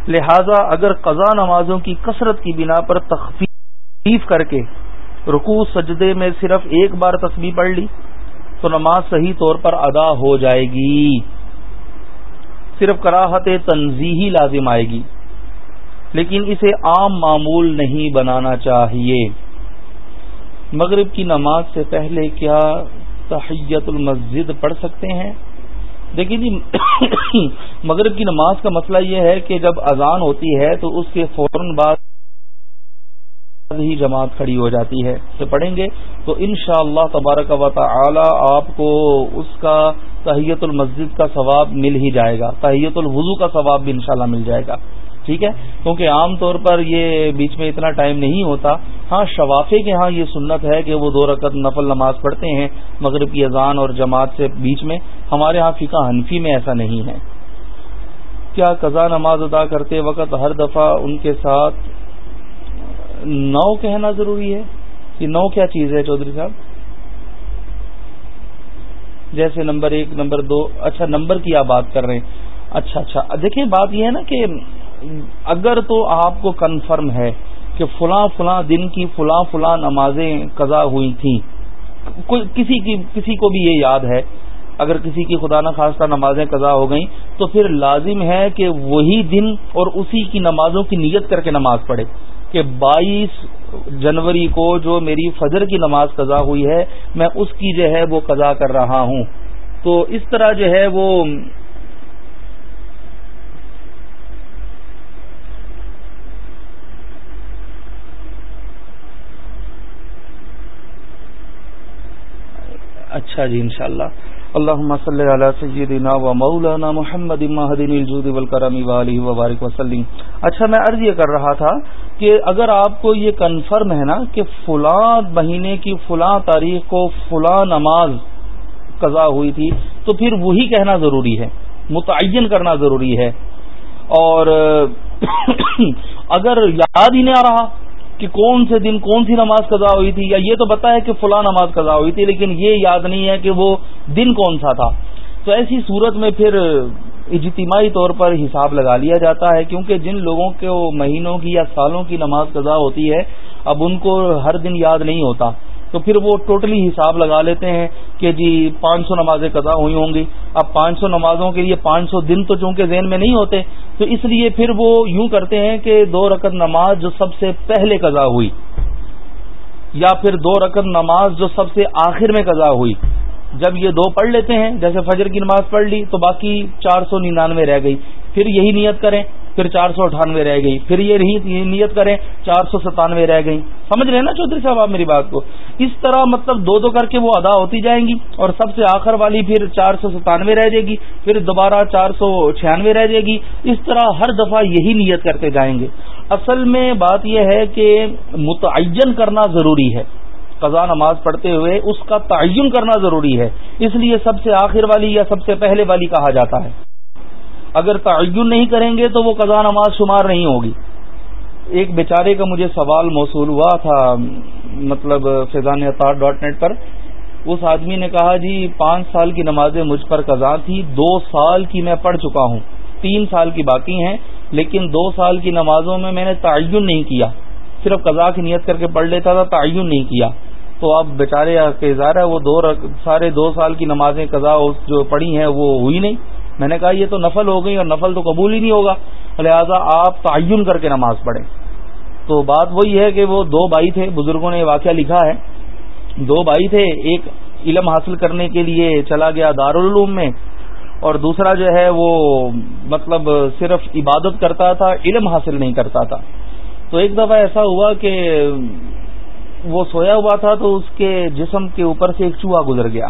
لہذا اگر قضا نمازوں کی کثرت کی بنا پر تخفیف کر کے رکوع سجدے میں صرف ایک بار تصویر پڑھ لی، تو نماز صحیح طور پر ادا ہو جائے گی۔ صرف کراہت تنظیحی لازم آئے گی، لیکن اسے عام معمول نہیں بنانا چاہیے۔ مغرب کی نماز سے پہلے کیا تحیت المسجد پڑھ سکتے ہیں؟ دیکھیے جی مغرب کی نماز کا مسئلہ یہ ہے کہ جب اذان ہوتی ہے تو اس کے فوراً بعد ہی جماعت کھڑی ہو جاتی ہے۔ تو پڑھیں گے۔ تو ان شاء اللہ تبارک و تعالی آپ کو اس کا تحیت المسجد کا ثواب مل ہی جائے گا۔ تحیت الوضو کا ثواب بھی انشاءاللہ مل جائے گا۔ ٹھیک ہے؟ کیونکہ عام طور پر یہ بیچ میں اتنا ٹائم نہیں ہوتا۔ ہاں شوافے کے ہاں یہ سنت ہے کہ وہ دو رکعت نفل نماز پڑھتے ہیں مغرب کی اذان اور جماعت سے بیچ میں۔ ہمارے ہاں فقہ حنفی میں ایسا نہیں ہے۔ کیا قضا نماز ادا کرتے وقت ہر دفعہ ان کے ساتھ نو کہنا ضروری ہے کہ نو کیا چیز ہے چودھری صاحب؟ جیسے نمبر ایک، نمبر دو اچھا نمبر کی آپ بات کر رہے ہیں۔ اچھا اچھا دیکھیں، بات یہ ہے نا کہ اگر تو آپ کو کنفرم ہے کہ فلاں فلاں دن کی فلاں فلاں نمازیں قضا ہوئی تھیں۔ کسی کی، کسی کو بھی یہ یاد ہے، اگر کسی کی خدا نخواستہ نمازیں قضا ہو گئیں، تو پھر لازم ہے کہ وہی دن اور اسی کی نمازوں کی نیت کر کے نماز پڑھے۔ کہ بائیس جنوری کو جو میری فجر کی نماز قضا ہوئی ہے، میں اس کی جو ہے وہ قضا کر رہا ہوں۔ تو اس طرح جو ہے وہ اچھا جی انشاءاللہ۔ اللهم صل على سيدنا ومولانا محمد مهدن الجود والكرم واله وبارك وسلم اچھا میں عرض یہ کر رہا تھا کہ اگر آپ کو یہ کنفرم ہے نا کہ فلاں مہینے کی فلاں تاریخ کو فلاں نماز قضا ہوئی تھی، تو پھر وہی کہنا ضروری ہے، متعین کرنا ضروری ہے۔ اور اگر یاد ہی نہیں آ رہا کہ کون سے دن کون سی نماز قضا ہوئی تھی، یا یہ تو بتا ہے کہ فلاں نماز قضا ہوئی تھی، لیکن یہ یاد نہیں ہے کہ وہ دن کون سا تھا۔ تو ایسی صورت میں پھر اجتماعی طور پر حساب لگا لیا جاتا ہے، کیونکہ جن لوگوں کے مہینوں کی یا سالوں کی نماز قضا ہوتی ہے، اب ان کو ہر دن یاد نہیں ہوتا۔ تو پھر وہ ٹوٹلی حساب لگا لیتے ہیں کہ جی پانچ سو نمازیں قضا ہوئی ہوں گی۔ اب پانچ سو نمازوں کے لیے پانچ سو دن تو چونکہ ذہن میں نہیں ہوتے، تو اس لیے پھر وہ یوں کرتے ہیں کہ دو رکعت نماز جو سب سے پہلے قضا ہوئی، یا پھر دو رکعت نماز جو سب سے آخر میں قضا ہوئی۔ جب یہ دو پڑھ لیتے ہیں، جیسے فجر کی نماز پڑھ لی تو باقی چار سو ننانوے رہ گئی۔ پھر یہی نیت کریں، پھر چار سو اٹھانوے رہ گئی۔ پھر یہ نیت کریں، چار سو ستانوے رہ گئی۔ سمجھ رہے ہیں نا چودھری صاحب آپ میری بات کو؟ اس طرح مطلب دو دو کر کے وہ ادا ہوتی جائیں گی اور سب سے آخر والی پھر چار سو ستانوے رہ جائے گی، پھر دوبارہ چار سو چھیانوے رہ جائے گی۔ اس طرح ہر دفعہ یہی نیت کرتے جائیں گے۔ اصل میں بات یہ ہے کہ متعین کرنا ضروری ہے۔ قضا نماز پڑھتے ہوئے اس کا تعین کرنا ضروری ہے۔ اس لیے سب سے آخر والی یا سب سے پہلے والی کہا جاتا ہے۔ اگر تعین نہیں کریں گے تو وہ قضا نماز شمار نہیں ہوگی۔ ایک بیچارے کا مجھے سوال موصول ہوا تھا مطلب فیضان اطار ڈاٹ نیٹ پر۔ اس آدمی نے کہا جی پانچ سال کی نمازیں مجھ پر قضا تھی، دو سال کی میں پڑھ چکا ہوں۔ تین سال کی باقی ہیں، لیکن دو سال کی نمازوں میں میں نے تعین نہیں کیا۔ صرف قضا کی نیت کر کے پڑھ لیتا تھا، تعین نہیں کیا۔ تو اب بیچارے کے اظہار ہے وہ دو سارے دو سال کی نمازیں قضا جو پڑھی ہیں وہ ہوئی نہیں۔ میں نے کہا یہ تو نفل ہو گئی اور نفل تو قبول ہی نہیں ہوگا۔ لہذا آپ تعین کر کے نماز پڑھیں۔ تو بات وہی ہے کہ وہ دو بھائی تھے، بزرگوں نے واقعہ لکھا ہے۔ دو بھائی تھے، ایک علم حاصل کرنے کے لیے چلا گیا دارالعلوم میں، اور دوسرا جو ہے وہ مطلب صرف عبادت کرتا تھا، علم حاصل نہیں کرتا تھا۔ تو ایک دفعہ ایسا ہوا کہ وہ سویا ہوا تھا تو اس کے جسم کے اوپر سے ایک چوہا گزر گیا۔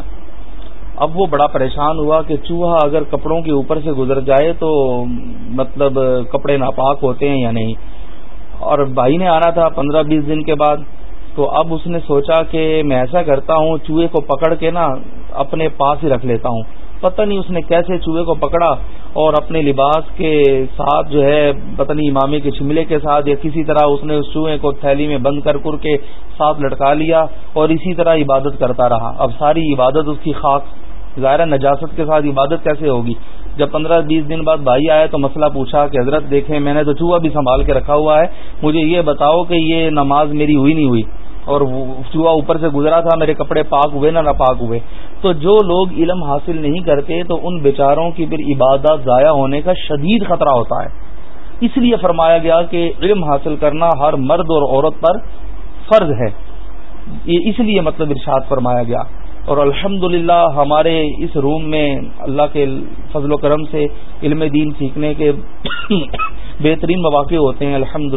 اب وہ بڑا پریشان ہوا کہ چوہا اگر کپڑوں کے اوپر سے گزر جائے تو مطلب کپڑے ناپاک ہوتے ہیں یا نہیں۔ اور بھائی نے آنا تھا پندرہ بیس دن کے بعد۔ تو اب اس نے سوچا کہ میں ایسا کرتا ہوں، چوہے کو پکڑ کے نا اپنے پاس ہی رکھ لیتا ہوں۔ پتہ نہیں اس نے کیسے چوہے کو پکڑا۔ اور اپنے لباس کے ساتھ جو ہے، پتہ نہیں، امامی کے شملے کے ساتھ یا کسی طرح اس نے اس چوہے کو تھیلی میں بند کر کر کے ساتھ لٹکا لیا اور اسی طرح عبادت کرتا رہا۔ اب ساری عبادت اس کی خاک ظاہر نجاست کے ساتھ عبادت کیسے ہوگی؟ جب پندرہ بیس دن بعد بھائی آئے تو مسئلہ پوچھا کہ حضرت دیکھیں، میں نے تو چوہا بھی سنبھال کے رکھا ہوا ہے، مجھے یہ بتاؤ کہ یہ نماز میری ہوئی نہیں ہوئی۔ اور چوہا اوپر سے گزرا تھا، میرے کپڑے پاک ہوئے نہ ناپاک ہوئے۔ تو جو لوگ علم حاصل نہیں کرتے، تو ان بیچاروں کی پھر عبادت ضائع ہونے کا شدید خطرہ ہوتا ہے۔ اس لیے فرمایا گیا کہ علم حاصل کرنا ہر مرد اور عورت پر فرض ہے۔ اس لیے مطلب ارشاد فرمایا گیا۔ اور الحمد ہمارے اس روم میں اللہ کے فضل و کرم سے علم دین سیکھنے کے بہترین مواقع ہوتے ہیں۔ الحمد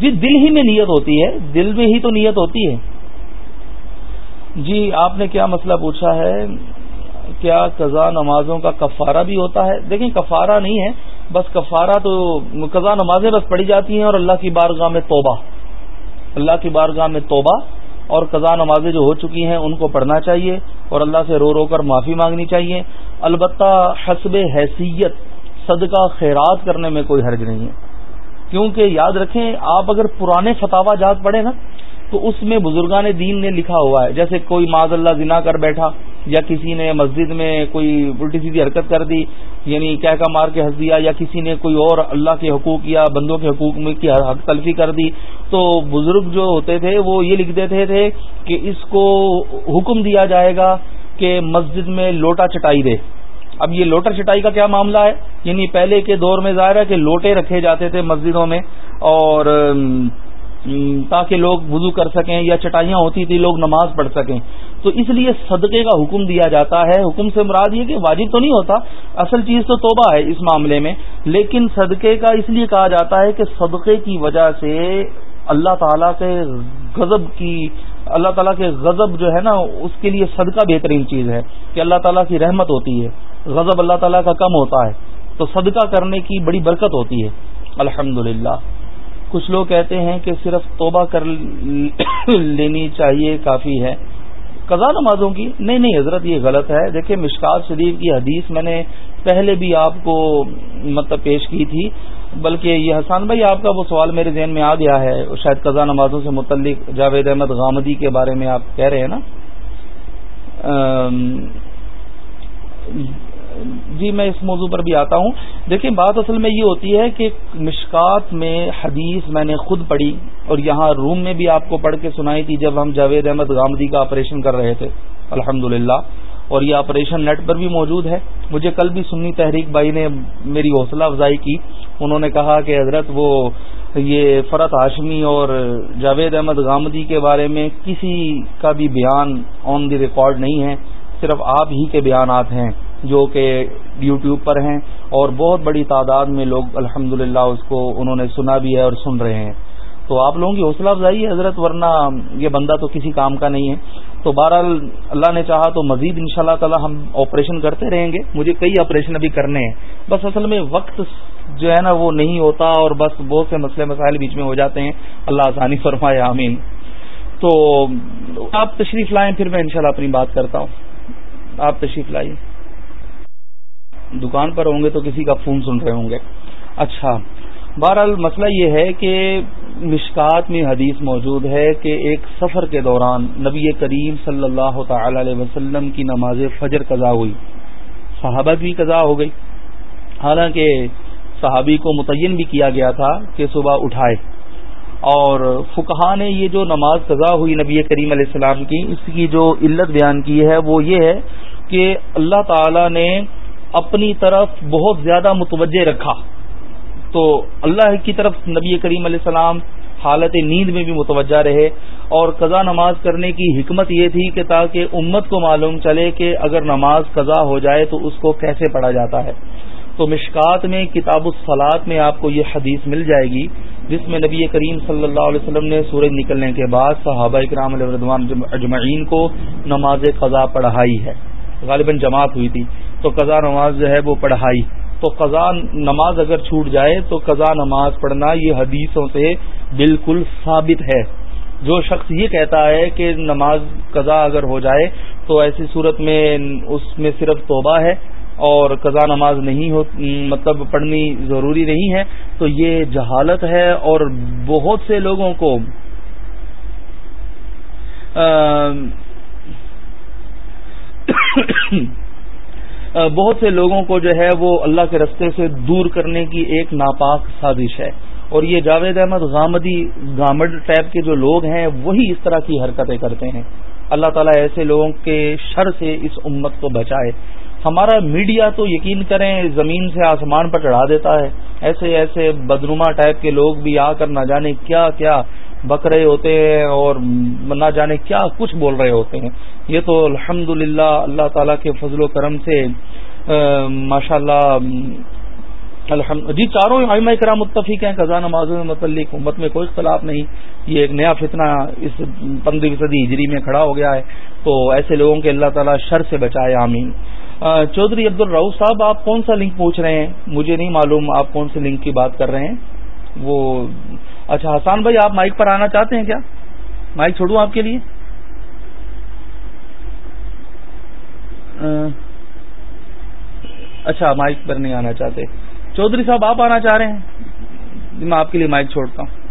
جی دل ہی میں نیت ہوتی ہے، دل میں ہی تو نیت ہوتی ہے۔ جی آپ نے کیا مسئلہ پوچھا ہے؟ کیا قضا نمازوں کا کفارہ بھی ہوتا ہے؟ دیکھیں، کفارہ نہیں ہے، بس کفارہ تو قضا نمازیں بس پڑھی جاتی ہیں اور اللہ کی بارگاہ میں توبہ۔ اللہ کی بارگاہ میں توبہ اور قضا نمازیں جو ہو چکی ہیں، ان کو پڑھنا چاہیے اور اللہ سے رو رو کر معافی مانگنی چاہیے۔ البتہ حسب حیثیت، صدقہ خیرات کرنے میں کوئی حرج نہیں ہے۔ کیونکہ یاد رکھیں، آپ اگر پرانے فتوا جات پڑھیں نا، تو اس میں بزرگان دین نے لکھا ہوا ہے۔ جیسے کوئی معذ اللہ زنا کر بیٹھا، یا کسی نے مسجد میں کوئی الٹی سیدھی حرکت کر دی یعنی کہہ کا مار کے ہنس دیا، یا کسی نے کوئی اور اللہ کے حقوق یا بندوں کے حقوق میں کی حق تلفی کر دی۔ تو بزرگ جو ہوتے تھے، وہ یہ لکھ دیتے تھے کہ اس کو حکم دیا جائے گا کہ مسجد میں لوٹا چٹائی دے۔ اب یہ لوٹا چٹائی کا کیا معاملہ ہے؟ یعنی پہلے کے دور میں ظاہر ہے کہ لوٹے رکھے جاتے تھے مسجدوں میں اور تاکہ لوگ وضو کر سکیں یا چٹائیاں ہوتی تھی لوگ نماز پڑھ سکیں۔ تو اس لیے صدقے کا حکم دیا جاتا ہے۔ حکم سے مراد یہ کہ واجب تو نہیں ہوتا، اصل چیز تو توبہ ہے اس معاملے میں۔ لیکن صدقے کا اس لیے کہا جاتا ہے کہ صدقے کی وجہ سے اللہ تعالیٰ کے غضب کی، اللہ تعالیٰ کے غضب جو ہے نا، اس کے لیے صدقہ بہترین چیز ہے کہ اللہ تعالیٰ کی رحمت ہوتی ہے۔ غضب اللہ تعالیٰ کا کم ہوتا ہے تو صدقہ کرنے کی بڑی برکت ہوتی ہے۔ الحمد کچھ لوگ کہتے ہیں کہ صرف توبہ کر لینی چاہیے کافی ہے۔ قضا نمازوں کی؟ نہیں نہیں، حضرت، یہ غلط ہے۔ دیکھیں، مشکات شریف کی حدیث میں نے پہلے بھی آپ کو مطلب پیش کی تھی، بلکہ یہ حسان بھائی، آپ کا وہ سوال میرے ذہن میں آ گیا ہے، شاید قضا نمازوں سے متعلق جاوید احمد غامدی کے بارے میں آپ کہہ رہے ہیں نا۔ جی میں اس موضوع پر بھی آتا ہوں۔ دیکھیں، بات اصل میں یہ ہوتی ہے کہ مشکات میں حدیث میں نے خود پڑھی اور یہاں روم میں بھی آپ کو پڑھ کے سنائی تھی جب ہم جاوید احمد گامدی کا آپریشن کر رہے تھے۔ الحمد اور یہ آپریشن نیٹ پر بھی موجود ہے۔ مجھے کل بھی سنی تحریک بھائی نے میری حوصلہ افزائی کی۔ انہوں نے کہا کہ حضرت، وہ یہ فرت ہاشمی اور جاوید احمد گامدی کے بارے میں کسی کا بھی بیان آن دی ریکارڈ نہیں ہے۔ صرف آپ ہی کے بیانات ہیں۔ جو کہ یوٹیوب پر ہیں اور بہت بڑی تعداد میں لوگ الحمد اس کو انہوں نے سنا بھی ہے اور سن رہے ہیں۔ تو آپ لوگوں کی حوصلہ افزائی ہے حضرت، ورنہ یہ بندہ تو کسی کام کا نہیں ہے۔ تو بہرحال اللہ نے چاہا تو مزید ان شاء اللہ تعالی ہم آپریشن کرتے رہیں گے۔ مجھے کئی آپریشن ابھی کرنے ہیں۔ بس اصل میں وقت جو ہے نا وہ نہیں ہوتا اور بس بہت سے مسئلے مسائل بیچ میں ہو جاتے ہیں۔ اللہ آسانی فرمائے، آمین۔ تو آپ تشریف لائیں، پھر میں انشاءاللہ اپنی بات کرتا ہوں۔ آپ تشریف لائیے۔ دکان پر ہوں گے تو کسی کا فون سن رہے ہوں گے۔ اچھا بہرحال مسئلہ یہ ہے کہ مشکات میں حدیث موجود ہے کہ ایک سفر کے دوران نبی کریم صلی اللہ تعالی علیہ وسلم کی نماز فجر قضا ہوئی۔ صحابہ کی قضا ہو گئی۔ حالانکہ صحابی کو متعین بھی کیا گیا تھا کہ صبح اٹھائے۔ اور فکہ نے یہ جو نماز قضا ہوئی نبی کریم علیہ السلام کی، اس کی جو علت بیان کی ہے وہ یہ ہے کہ اللہ تعالی نے اپنی طرف بہت زیادہ متوجہ رکھا۔ تو اللہ کی طرف نبی کریم علیہ السلام حالت نیند میں بھی متوجہ رہے اور قضا نماز کرنے کی حکمت یہ تھی کہ تاکہ امت کو معلوم چلے کہ اگر نماز قضا ہو جائے تو اس کو کیسے پڑھا جاتا ہے۔ تو مشکات میں کتاب الصلاط میں آپ کو یہ حدیث مل جائے گی جس میں نبی کریم صلی اللہ علیہ وسلم نے سورج نکلنے کے بعد صحابہ اکرام علیہ اجمعین کو نماز قضا پڑھائی ہے۔ غالباً جماعت ہوئی تھی۔ تو قضا نماز جو ہے وہ پڑھائی۔ تو قضا نماز اگر چھوٹ جائے تو قضا نماز پڑھنا یہ حدیثوں سے بالکل ثابت ہے۔ جو شخص یہ کہتا ہے کہ نماز قضا اگر ہو جائے تو ایسی صورت میں اس میں صرف توبہ ہے اور قضا نماز نہیں ہو مطلب پڑھنی ضروری نہیں ہے۔ تو یہ جہالت ہے اور بہت سے لوگوں کو بہت سے لوگوں کو جو ہے وہ اللہ کے رستے سے دور کرنے کی ایک ناپاک سازش ہے۔ اور یہ جاوید احمد غامدی گامڈ ٹائپ کے جو لوگ ہیں، وہی اس طرح کی حرکتیں کرتے ہیں۔ اللہ تعالیٰ ایسے لوگوں کے شر سے اس امت کو بچائے۔ ہمارا میڈیا تو یقین کریں زمین سے آسمان پر چڑھا دیتا ہے۔ ایسے ایسے بدنما ٹائپ کے لوگ بھی آ کر نہ جانے کیا کیا بک رہے ہوتے ہیں اور نہ جانے کیا کچھ بول رہے ہوتے ہیں۔ یہ تو الحمد اللہ تعالی کے فضل و کرم سے ماشاء اللہ جی چاروں علماء کرام متفق ہیں خزان نمازوں میں متعلق، امت میں کوئی اختلاف نہیں۔ یہ ایک نیا فتنہ اس پندرہویں صدی ہجری میں کھڑا ہو گیا ہے۔ تو ایسے لوگوں کے اللہ تعالیٰ شر سے بچائے، آمین۔ چودھری عبد الرؤ صاحب، آپ کون سا لنک پوچھ رہے ہیں؟ مجھے نہیں معلوم آپ کون سے لنک کی بات کر رہے ہیں۔ وہ اچھا حسان بھائی، آپ مائک پر آنا چاہتے ہیں کیا؟ مائک چھوڑوں آپ کے لیے؟ اچھا مائک پر نہیں آنا چاہتے۔ چودھری صاحب، آپ آنا چاہ رہے ہیں؟ جی، میں آپ کے لیے مائک چھوڑتا ہوں۔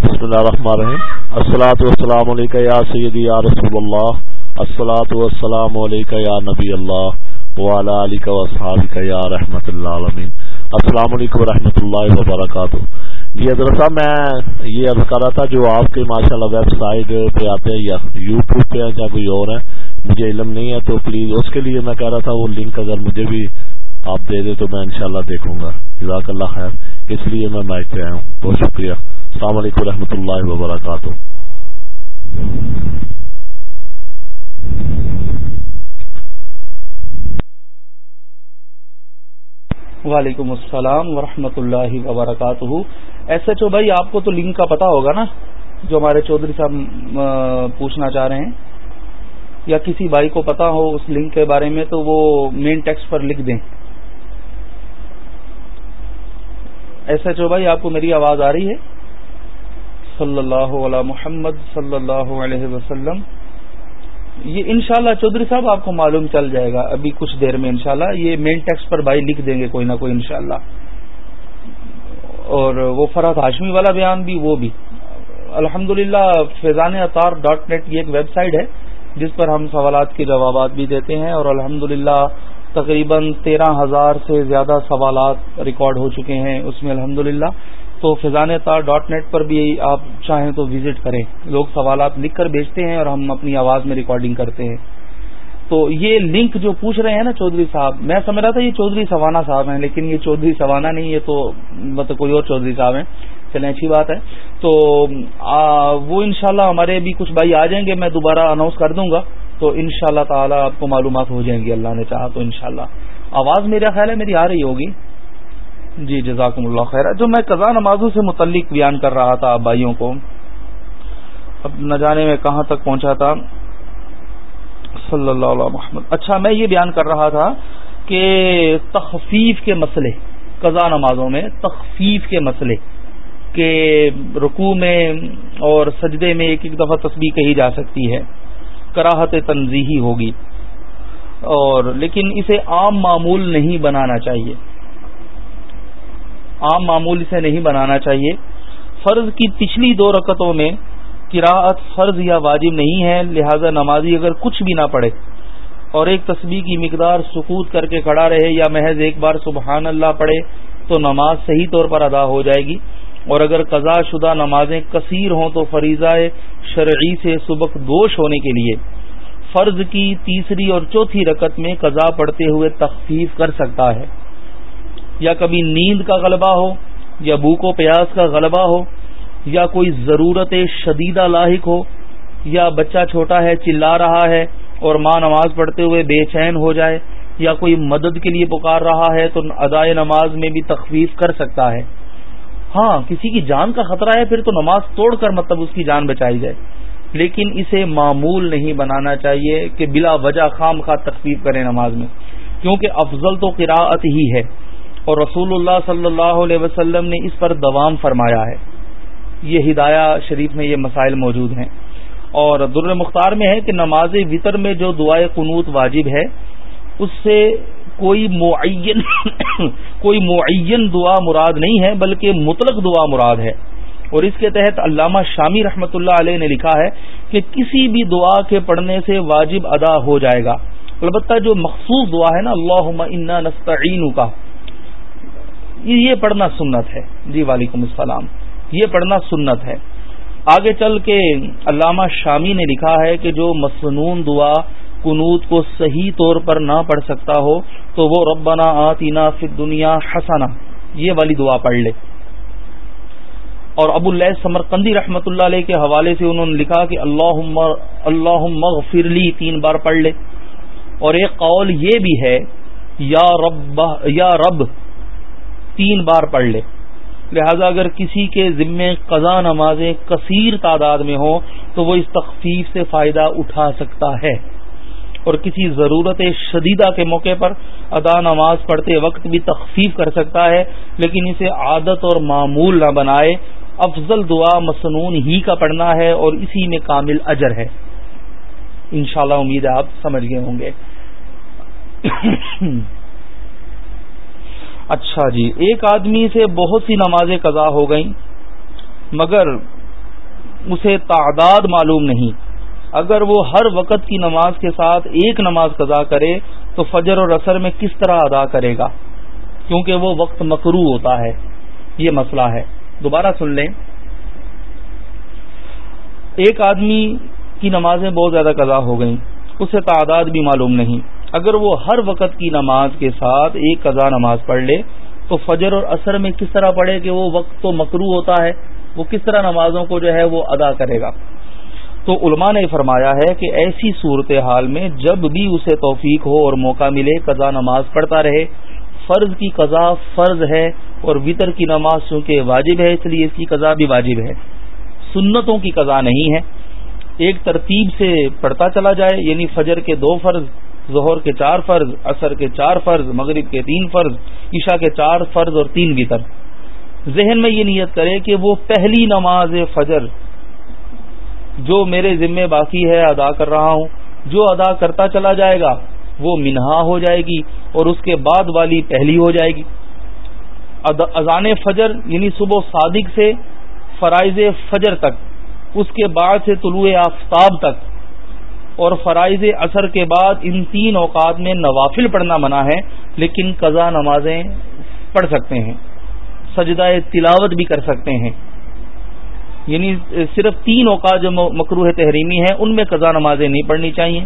بسم اللہ الرحمن الرحیم۔ السلاۃ والسلام علیکم یا سیدی یا رسول اللہ۔ السلاۃ والسلام علیکم یا نبی اللہ۔ وعلی علیک و صحابک یا رحمت اللہ السلام علیکم ورحمۃ اللہ وبرکاتہ جی حضرت صاحب میں یہ عرض کر رہا تھا جو آپ کے ماشاءاللہ ویب سائٹ پہ آتے ہیں یا یوٹیوب پہ ہیں یا کوئی اور ہے مجھے علم نہیں ہے تو پلیز اس کے لیے میں کہہ رہا تھا وہ لنک اگر مجھے بھی آپ دے دیں تو میں انشاءاللہ دیکھوں گا۔ جزاک اللہ خیر۔ اس لیے میں مائک پہ آیا ہوں۔ بہت شکریہ۔ السلام علیکم ورحمۃ اللہ وبرکاتہ۔ وعلیکم السلام ورحمۃ اللہ وبرکاتہ۔ ایس ایچ او بھائی، آپ کو تو لنک کا پتا ہوگا نا، جو ہمارے چودھری صاحب پوچھنا چاہ رہے ہیں۔ یا کسی بھائی کو پتا ہو اس لنک کے بارے میں، تو وہ مین ٹیکسٹ پر لکھ دیں۔ ایس ایچ او بھائی، آپ کو میری آواز آ رہی ہے؟ صلی اللہ علیہ محمد، صلی اللہ علیہ وسلم۔ یہ انشاءاللہ چودھری صاحب آپ کو معلوم چل جائے گا ابھی کچھ دیر میں انشاءاللہ یہ مین ٹیکسٹ پر بھائی لکھ دیں گے کوئی نہ کوئی انشاءاللہ اور وہ فرحت ہاشمی والا بیان بھی وہ بھی الحمد للہ فیضان اطار ڈاٹ نیٹ یہ ایک ویب سائٹ ہے جس پر ہم سوالات کے جوابات بھی دیتے ہیں اور الحمد للہ تقریباً تیرہ ہزار سے زیادہ سوالات ریکارڈ ہو چکے ہیں اس میں الحمد للہ تو فضان تار ڈاٹ نیٹ پر بھی آپ چاہیں تو وزٹ کریں۔ لوگ سوالات لکھ کر بھیجتے ہیں اور ہم اپنی آواز میں ریکارڈنگ کرتے ہیں۔ تو یہ لنک جو پوچھ رہے ہیں نا چودھری صاحب، میں سمجھ رہا تھا یہ چودھری سوانا صاحب ہیں، لیکن یہ چودھری سوانا نہیں یہ تو مطلب کوئی اور چودھری صاحب ہیں۔ چلیں اچھی بات ہے۔ تو وہ انشاءاللہ ہمارے بھی کچھ بھائی آ جائیں گے، میں دوبارہ اناؤنس کر دوں گا۔ تو ان شاء اللہ تعالیٰ آپ کو معلومات ہو جائیں گی، اللہ نے چاہا تو انشاءاللہ۔ آواز میرا خیال ہے میری آ رہی ہوگی۔ جی جزاکم اللہ خیر۔ جو میں قضا نمازوں سے متعلق بیان کر رہا تھا بھائیوں کو، اب نہ جانے میں کہاں تک پہنچا تھا۔ صلی اللہ علیہ محمد۔ اچھا میں یہ بیان کر رہا تھا کہ تخفیف کے مسئلے قضا نمازوں میں تخفیف کے مسئلے کہ رکوع میں اور سجدے میں ایک ایک دفعہ تصویر کہی جا سکتی ہے، کراہت تنظیحی ہوگی۔ اور لیکن اسے عام معمول نہیں بنانا چاہیے۔ عام معمول اسے نہیں بنانا چاہیے۔ فرض کی پچھلی دو رکتوں میں کراعت فرض یا واجب نہیں ہے، لہذا نمازی اگر کچھ بھی نہ پڑھے اور ایک تسبیح کی مقدار سکوت کر کے کھڑا رہے یا محض ایک بار سبحان اللہ پڑھے، تو نماز صحیح طور پر ادا ہو جائے گی۔ اور اگر قضا شدہ نمازیں کثیر ہوں تو فریضہ شرعی سے سبق دوش ہونے کے لیے فرض کی تیسری اور چوتھی رکت میں قضا پڑھتے ہوئے تخفیف کر سکتا ہے۔ یا کبھی نیند کا غلبہ ہو، یا بھوک و پیاس کا غلبہ ہو، یا کوئی ضرورت شدیدہ لاحق ہو، یا بچہ چھوٹا ہے، چلا رہا ہے اور ماں نماز پڑھتے ہوئے بے چین ہو جائے، یا کوئی مدد کے لیے پکار رہا ہے تو ادائے نماز میں بھی تخفیف کر سکتا ہے۔ ہاں کسی کی جان کا خطرہ ہے، پھر تو نماز توڑ کر مطلب اس کی جان بچائی جائے۔ لیکن اسے معمول نہیں بنانا چاہیے کہ بلا وجہ خام خواہ تخفیف کرے نماز میں، کیونکہ افضل تو قراءت ہی ہے۔ اور رسول اللہ صلی اللہ علیہ وسلم نے اس پر دوام فرمایا ہے۔ یہ ہدایہ شریف میں یہ مسائل موجود ہیں۔ اور در مختار میں ہے کہ نماز وطر میں جو دعائے قنوت واجب ہے، اس سے کوئی معین کوئی معین دعا مراد نہیں ہے، بلکہ مطلق دعا مراد ہے۔ اور اس کے تحت علامہ شامی رحمت اللہ علیہ نے لکھا ہے کہ کسی بھی دعا کے پڑھنے سے واجب ادا ہو جائے گا۔ البتہ جو مخصوص دعا ہے نا اللہ انا نستعین کا یہ پڑھنا سنت ہے۔ جی وعلیکم السلام۔ یہ پڑھنا سنت ہے۔ آگے چل کے علامہ شامی نے لکھا ہے کہ جو مصنون دعا کنوت کو صحیح طور پر نہ پڑھ سکتا ہو، تو وہ ربنا آتینا فی دنیا حسنا یہ والی دعا پڑھ لے۔ اور ابو اللہ سمرقندی رحمت اللہ علیہ کے حوالے سے انہوں نے لکھا کہ اللہ اللہ مغفرلی تین بار پڑھ لے۔ اور ایک قول یہ بھی ہے، یا رب یا رب تین بار پڑھ لے۔ لہذا اگر کسی کے ذمے قضا نمازیں کثیر تعداد میں ہوں، تو وہ اس تخفیف سے فائدہ اٹھا سکتا ہے۔ اور کسی ضرورت شدیدہ کے موقع پر ادا نماز پڑھتے وقت بھی تخفیف کر سکتا ہے، لیکن اسے عادت اور معمول نہ بنائے۔ افضل دعا مسنون ہی کا پڑھنا ہے اور اسی میں کامل اجر ہے۔ انشاءاللہ امید ہے آپ سمجھ گئے ہوں گے۔ اچھا جی ایک آدمی سے بہت سی نمازیں قضا ہو گئیں، مگر اسے تعداد معلوم نہیں۔ اگر وہ ہر وقت کی نماز کے ساتھ ایک نماز قضا کرے، تو فجر اور اثر میں کس طرح ادا کرے گا؟ کیونکہ وہ وقت مکرو ہوتا ہے۔ یہ مسئلہ ہے۔ دوبارہ سن لیں۔ ایک آدمی کی نمازیں بہت زیادہ قضا ہو گئیں، اسے تعداد بھی معلوم نہیں۔ اگر وہ ہر وقت کی نماز کے ساتھ ایک قضا نماز پڑھ لے، تو فجر اور اثر میں کس طرح پڑھے کہ وہ وقت تو مکرو ہوتا ہے، وہ کس طرح نمازوں کو جو ہے وہ ادا کرے گا؟ تو علماء نے فرمایا ہے کہ ایسی صورت حال میں جب بھی اسے توفیق ہو اور موقع ملے، قضا نماز پڑھتا رہے، فرض کی قضا فرض ہے اور وطر کی نماز چونکہ واجب ہے، اس لیے اس کی قضا بھی واجب ہے۔ سنتوں کی قضا نہیں ہے۔ ایک ترتیب سے پڑھتا چلا جائے یعنی فجر کے دو فرض ظہر کے چار فرض، عصر کے چار فرض، مغرب کے تین فرض، عشاء کے چار فرض اور تین وطر۔ ذہن میں یہ نیت کرے کہ وہ پہلی نماز فجر جو میرے ذمے باقی ہے، ادا کر رہا ہوں، جو ادا کرتا چلا جائے گا، وہ منہا ہو جائے گی اور اس کے بعد والی پہلی ہو جائے گی۔ اذان فجر یعنی صبح صادق سے فرائض فجر تک، اس کے بعد سے طلوع آفتاب تک۔ اور فرائض اثر کے بعد ان تین اوقات میں نوافل پڑھنا منع ہے، لیکن قضا نمازیں پڑھ سکتے ہیں، سجدہ تلاوت بھی کر سکتے ہیں۔ یعنی صرف تین اوقات جو مکروح تحریمی ہیں، ان میں قضا نمازیں نہیں پڑھنی چاہیے۔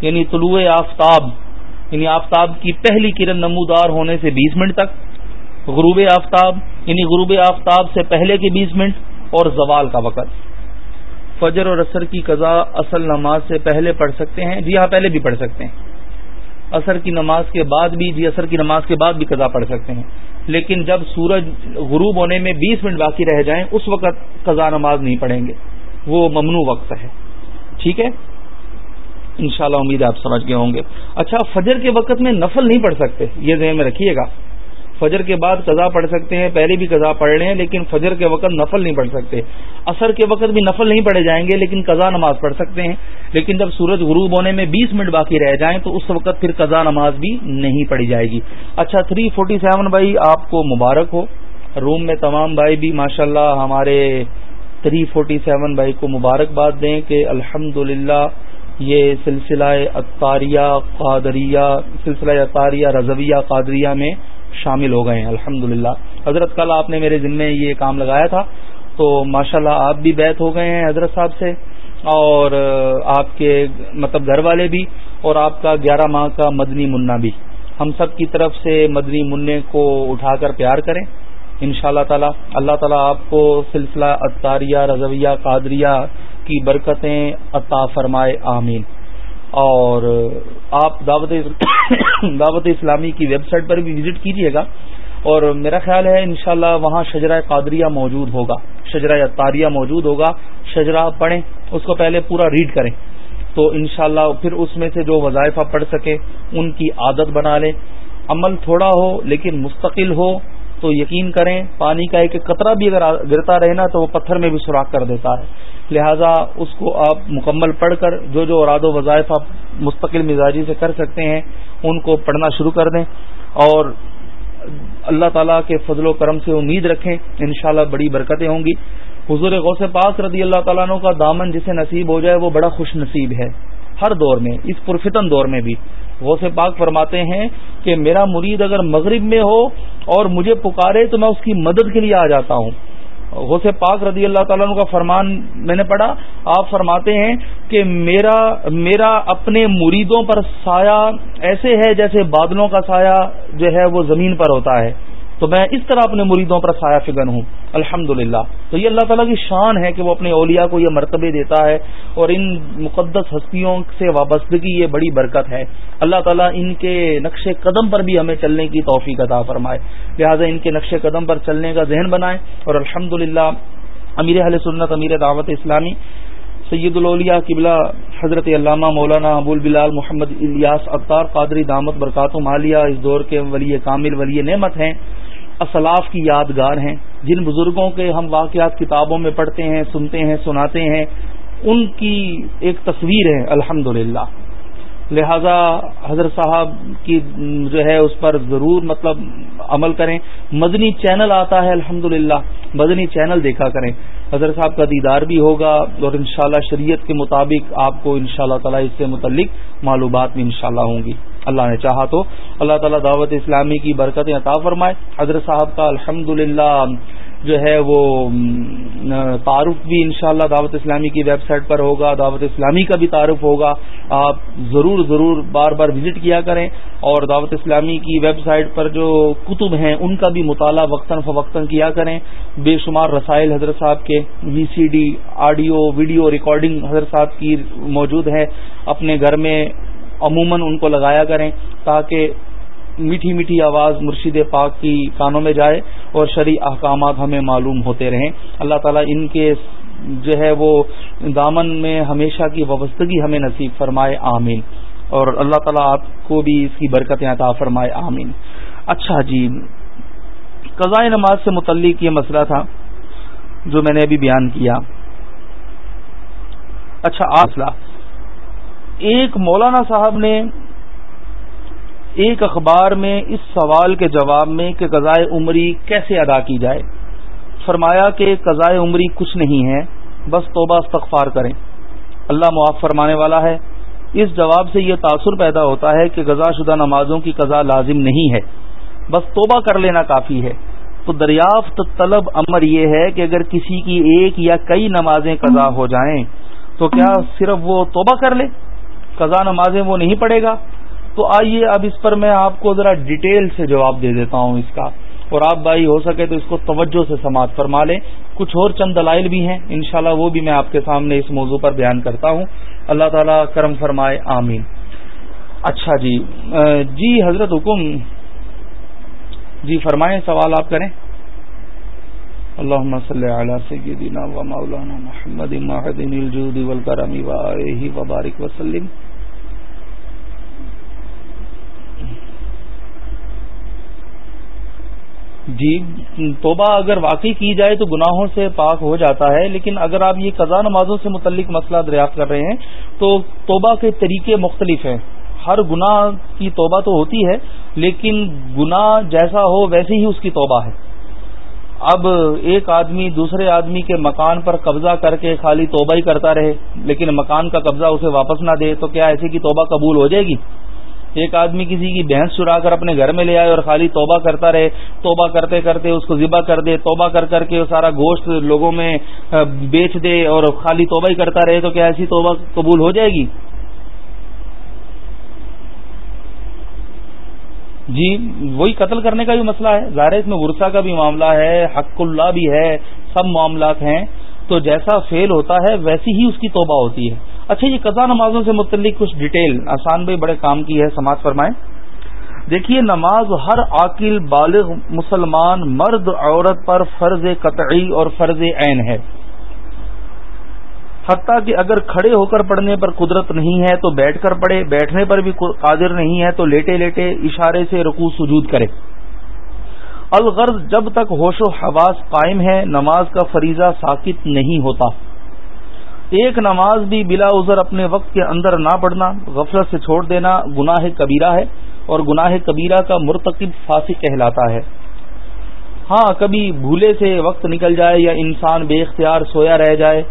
یعنی طلوع آفتاب یعنی آفتاب کی پہلی کرن نمودار ہونے سے بیس منٹ تک، غروب آفتاب یعنی غروب آفتاب سے پہلے کے بیس منٹ اور زوال کا وقت۔ فجر اور عصر کی قضا اصل نماز سے پہلے پڑھ سکتے ہیں۔ جی ہاں پہلے بھی پڑھ سکتے ہیں۔ عصر کی نماز کے بعد بھی جی عصر کی نماز کے بعد بھی قضا پڑھ سکتے ہیں۔ لیکن جب سورج غروب ہونے میں بیس منٹ باقی رہ جائیں، اس وقت قضا نماز نہیں پڑھیں گے۔ وہ ممنوع وقت ہے۔ ٹھیک ہے؟ انشاءاللہ امید آپ سمجھ گئے ہوں گے۔ اچھا فجر کے وقت میں نفل نہیں پڑھ سکتے۔ یہ ذہن میں رکھیے گا۔ فجر کے بعد قضا پڑھ سکتے ہیں، پہلے بھی قضا پڑھ رہے ہیں لیکن فجر کے وقت نفل نہیں پڑھ سکتے۔ اثر کے وقت بھی نفل نہیں پڑھے جائیں گے، لیکن قضا نماز پڑھ سکتے ہیں۔ لیکن جب سورج غروب ہونے میں بیس منٹ باقی رہ جائیں، تو اس وقت پھر قضا نماز بھی نہیں پڑھی جائے گی۔ اچھا تھری فورٹی سیون بھائی، آپ کو مبارک ہو۔ روم میں تمام بھائی بھی ماشاء اللہ ہمارے تھری فورٹی سیون بھائی کو مبارکباد دیں کہ الحمد یہ سلسلہ اطاریہ قادریہ، سلسلہ اطاریہ رضویہ قادریہ میں شامل ہو گئے ہیں۔ الحمد حضرت، کل آپ نے میرے ذمے یہ کام لگایا تھا۔ تو ماشاءاللہ اللہ آپ بھی بیت ہو گئے ہیں حضرت صاحب سے۔ اور آپ کے مطلب گھر والے بھی۔ اور آپ کا گیارہ ماہ کا مدنی منا بھی۔ ہم سب کی طرف سے مدنی منع کو اٹھا کر پیار کریں۔ ان شاء اللہ تعالی، اللہ تعالیٰ آپ کو سلسلہ اطاریہ، رضویہ، قادریہ کی برکتیں عطا فرمائے، آمین۔ اور آپ دعوت دعوت اسلامی کی ویب سائٹ پر بھی وزٹ کیجیے گا اور میرا خیال ہے انشاءاللہ وہاں شجرہ قادریہ موجود ہوگا، شجرہ اطاریہ موجود ہوگا، شجرہ پڑھیں، اس کو پہلے پورا ریڈ کریں۔ تو انشاءاللہ پھر اس میں سے جو وظائف آپ پڑھ سکیں ان کی عادت بنا لیں۔ عمل تھوڑا ہو لیکن مستقل ہو، تو یقین کریں پانی کا ایک قطرہ بھی اگر گرتا رہے نا، تو وہ پتھر میں بھی سوراخ کر دیتا ہے۔ لہذا اس کو آپ مکمل پڑھ کر جو جو اراد و وظائف آپ مستقل مزاجی سے کر سکتے ہیں ان کو پڑھنا شروع کر دیں اور اللہ تعالیٰ کے فضل و کرم سے امید رکھیں انشاءاللہ بڑی برکتیں ہوں گی۔ حضور غوث پاک رضی اللہ تعالیٰ عنہ کا دامن جسے نصیب ہو جائے وہ بڑا خوش نصیب ہے۔ ہر دور میں، اس پرفتن دور میں بھی۔ غوث پاک فرماتے ہیں کہ میرا مرید اگر مغرب میں ہو اور مجھے پکارے تو میں اس کی مدد کے لیے آ جاتا ہوں۔ غوث پاک رضی اللہ تعالیٰ عنہ کا فرمان میں نے پڑھا۔ آپ فرماتے ہیں کہ میرا میرا اپنے مریدوں پر سایہ ایسے ہے جیسے بادلوں کا سایہ جو ہے وہ زمین پر ہوتا ہے۔ تو میں اس طرح اپنے مریدوں پر سایہ فگن ہوں۔ الحمد تو یہ اللہ تعالیٰ کی شان ہے کہ وہ اپنے اولیاء کو یہ مرتبے دیتا ہے اور ان مقدس ہستیوں سے وابستگی یہ بڑی برکت ہے۔ اللہ تعالیٰ ان کے نقش قدم پر بھی ہمیں چلنے کی توفیق عطا فرمائے۔ لہٰذا ان کے نقش قدم پر چلنے کا ذہن بنائے اور الحمد امیر اہل سنت، امیر دعوت اسلامی، سید الاولیاء، قبلہ حضرت علامہ مولانا ابو البلال محمد الیاس اختار، قادری دامت برکات مالیہ، اس دور کے ولی کامل، ولی نعمت ہیں۔ اسلاف کی یادگار ہیں، جن بزرگوں کے ہم واقعات کتابوں میں پڑھتے ہیں، سنتے ہیں، سناتے ہیں، ان کی ایک تصویر ہے الحمد لہذا حضرت صاحب کی جو ہے، اس پر ضرور مطلب عمل کریں۔ مدنی چینل آتا ہے الحمد مدنی چینل دیکھا کریں۔ حضرت صاحب کا دیدار بھی ہوگا اور انشاءاللہ شریعت کے مطابق آپ کو انشاءاللہ شاء تعالی اس سے متعلق معلومات بھی انشاءاللہ ہوں گی۔ اللہ نے چاہا تو اللہ تعالیٰ دعوت اسلامی کی برکتیں عطا فرمائے۔ حضرت صاحب کا الحمد جو ہے وہ تعارف بھی انشاءاللہ دعوت اسلامی کی ویب سائٹ پر ہوگا، دعوت اسلامی کا بھی تعارف ہوگا۔ آپ ضرور ضرور بار بار وزٹ کیا کریں اور دعوت اسلامی کی ویب سائٹ پر جو کتب ہیں ان کا بھی مطالعہ وقتاً فوقتاً کیا کریں۔ بے شمار رسائل حضرت صاحب کے، V C D, audio, video recording حضرت صاحب کی موجود ہے اپنے گھر میں عموماً ان کو لگایا کریں تاکہ میٹھی میٹھی آواز مرشید پاک کی کانوں میں جائے اور شرع احکامات ہمیں معلوم ہوتے رہیں۔ اللہ تعالیٰ ان کے جو ہے وہ دامن میں ہمیشہ کی وابستگی ہمیں نصیب فرمائے، آمین۔ اور اللہ تعالیٰ آپ کو بھی اس کی برکتیں عطا فرمائے، آمین۔ اچھا جی قضاء نماز سے متعلق یہ مسئلہ تھا جو میں نے ابھی بیان کیا۔ اچھا آسلہ ایک مولانا صاحب نے ایک اخبار میں اس سوال کے جواب میں کہ قضائے عمری کیسے ادا کی جائے، فرمایا کہ قضائے عمری کچھ نہیں ہے، بس توبہ استغفار کریں۔ اللہ معاف فرمانے والا ہے۔ اس جواب سے یہ تاثر پیدا ہوتا ہے کہ غذا شدہ نمازوں کی قضا لازم نہیں ہے۔ بس توبہ کر لینا کافی ہے۔ تو دریافت طلب امر یہ ہے کہ اگر کسی کی ایک یا کئی نمازیں قضا ہو جائیں، تو کیا صرف وہ توبہ کر لے؟ قضا نمازیں وہ نہیں پڑے گا؟ تو آئیے اب اس پر میں آپ کو ذرا ڈیٹیل سے جواب دے دیتا ہوں اس کا۔ اور آپ بھائی ہو سکے تو اس کو توجہ سے سماعت فرما لیں۔ کچھ اور چند دلائل بھی ہیں، انشاءاللہ وہ بھی میں آپ کے سامنے اس موضوع پر بیان کرتا ہوں۔ اللہ تعالیٰ کرم فرمائے، آمین۔ اچھا جی جی حضرت حکم۔ جی فرمائیں، سوال آپ کریں۔ اللهم صل على سيدنا ومولانا محمد معدن الجود والكرم وآله وبارك وسلم جی توبہ اگر واقعی کی جائے تو گناہوں سے پاک ہو جاتا ہے، لیکن اگر آپ یہ قضا نمازوں سے متعلق مسئلہ دریافت کر رہے ہیں تو توبہ کے طریقے مختلف ہیں۔ ہر گناہ کی توبہ تو ہوتی ہے، لیکن گناہ جیسا ہو ویسے ہی اس کی توبہ ہے۔ اب ایک آدمی دوسرے آدمی کے مکان پر قبضہ کر کے خالی توبہ ہی کرتا رہے، لیکن مکان کا قبضہ اسے واپس نہ دے، تو کیا ایسے کی توبہ قبول ہو جائے گی؟ ایک آدمی کسی کی بھینس چرا کر اپنے گھر میں لے آئے اور خالی توبہ کرتا رہے، توبہ کرتے کرتے اس کو ذبح کر دے، توبہ کر کر کے سارا گوشت لوگوں میں بیچ دے اور خالی توبہ ہی کرتا رہے، تو کیا ایسی توبہ قبول ہو جائے گی؟ جی وہی قتل کرنے کا بھی مسئلہ ہے۔ ظاہر اس میں ورثہ کا بھی معاملہ ہے، حق اللہ بھی ہے، سب معاملات ہیں۔ تو جیسا فیل ہوتا ہے، ویسی ہی اس کی توبہ ہوتی ہے۔ اچھا جی، یہ قضا نمازوں سے متعلق کچھ ڈیٹیل۔ آسان بھائی، بڑے کام کی ہے سماج فرمائیں۔ دیکھیے، نماز ہر عاقل، بالغ، مسلمان، مرد، عورت پر فرض قطعی اور فرض عین ہے۔ حتیٰ کہ اگر کھڑے ہو کر پڑھنے پر قدرت نہیں ہے تو بیٹھ کر پڑھے، بیٹھنے پر بھی قادر نہیں ہے تو لیٹے لیٹے اشارے سے رکو سجود کرے۔ الغرض جب تک ہوش و حواس قائم ہے، نماز کا فریضہ ساکت نہیں ہوتا۔ ایک نماز بھی بلا عذر اپنے وقت کے اندر نہ پڑھنا، غفلت سے چھوڑ دینا گناہ کبیرہ ہے اور گناہ کبیرہ کا مرتکب فاسق کہلاتا ہے۔ ہاں کبھی بھولے سے وقت نکل جائے یا انسان بے اختیار سویا رہ جائے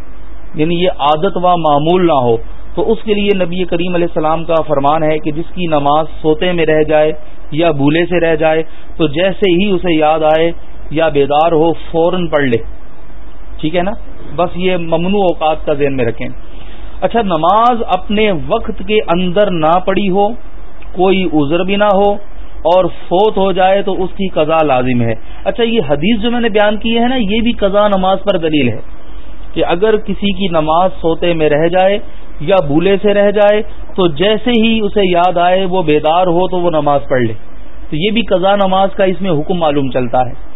یعنی یہ عادت و معمول نہ ہو، تو اس کے لیے نبی کریم علیہ السلام کا فرمان ہے کہ جس کی نماز سوتے میں رہ جائے یا بھولے سے رہ جائے، تو جیسے ہی اسے یاد آئے یا بیدار ہو، فوراً پڑھ لے۔ ٹھیک ہے نا؟ بس یہ ممنوع اوقات کا ذہن میں رکھیں۔ اچھا نماز اپنے وقت کے اندر نہ پڑی ہو، کوئی عذر بھی نہ ہو اور فوت ہو جائے تو اس کی قضا لازم ہے۔ اچھا یہ حدیث جو میں نے بیان کی ہے نا، یہ بھی قضا نماز پر دلیل ہے کہ اگر کسی کی نماز سوتے میں رہ جائے یا بھولے سے رہ جائے تو جیسے ہی اسے یاد آئے، وہ بیدار ہو تو وہ نماز پڑھ لے۔ تو یہ بھی قضا نماز کا اس میں حکم معلوم چلتا ہے۔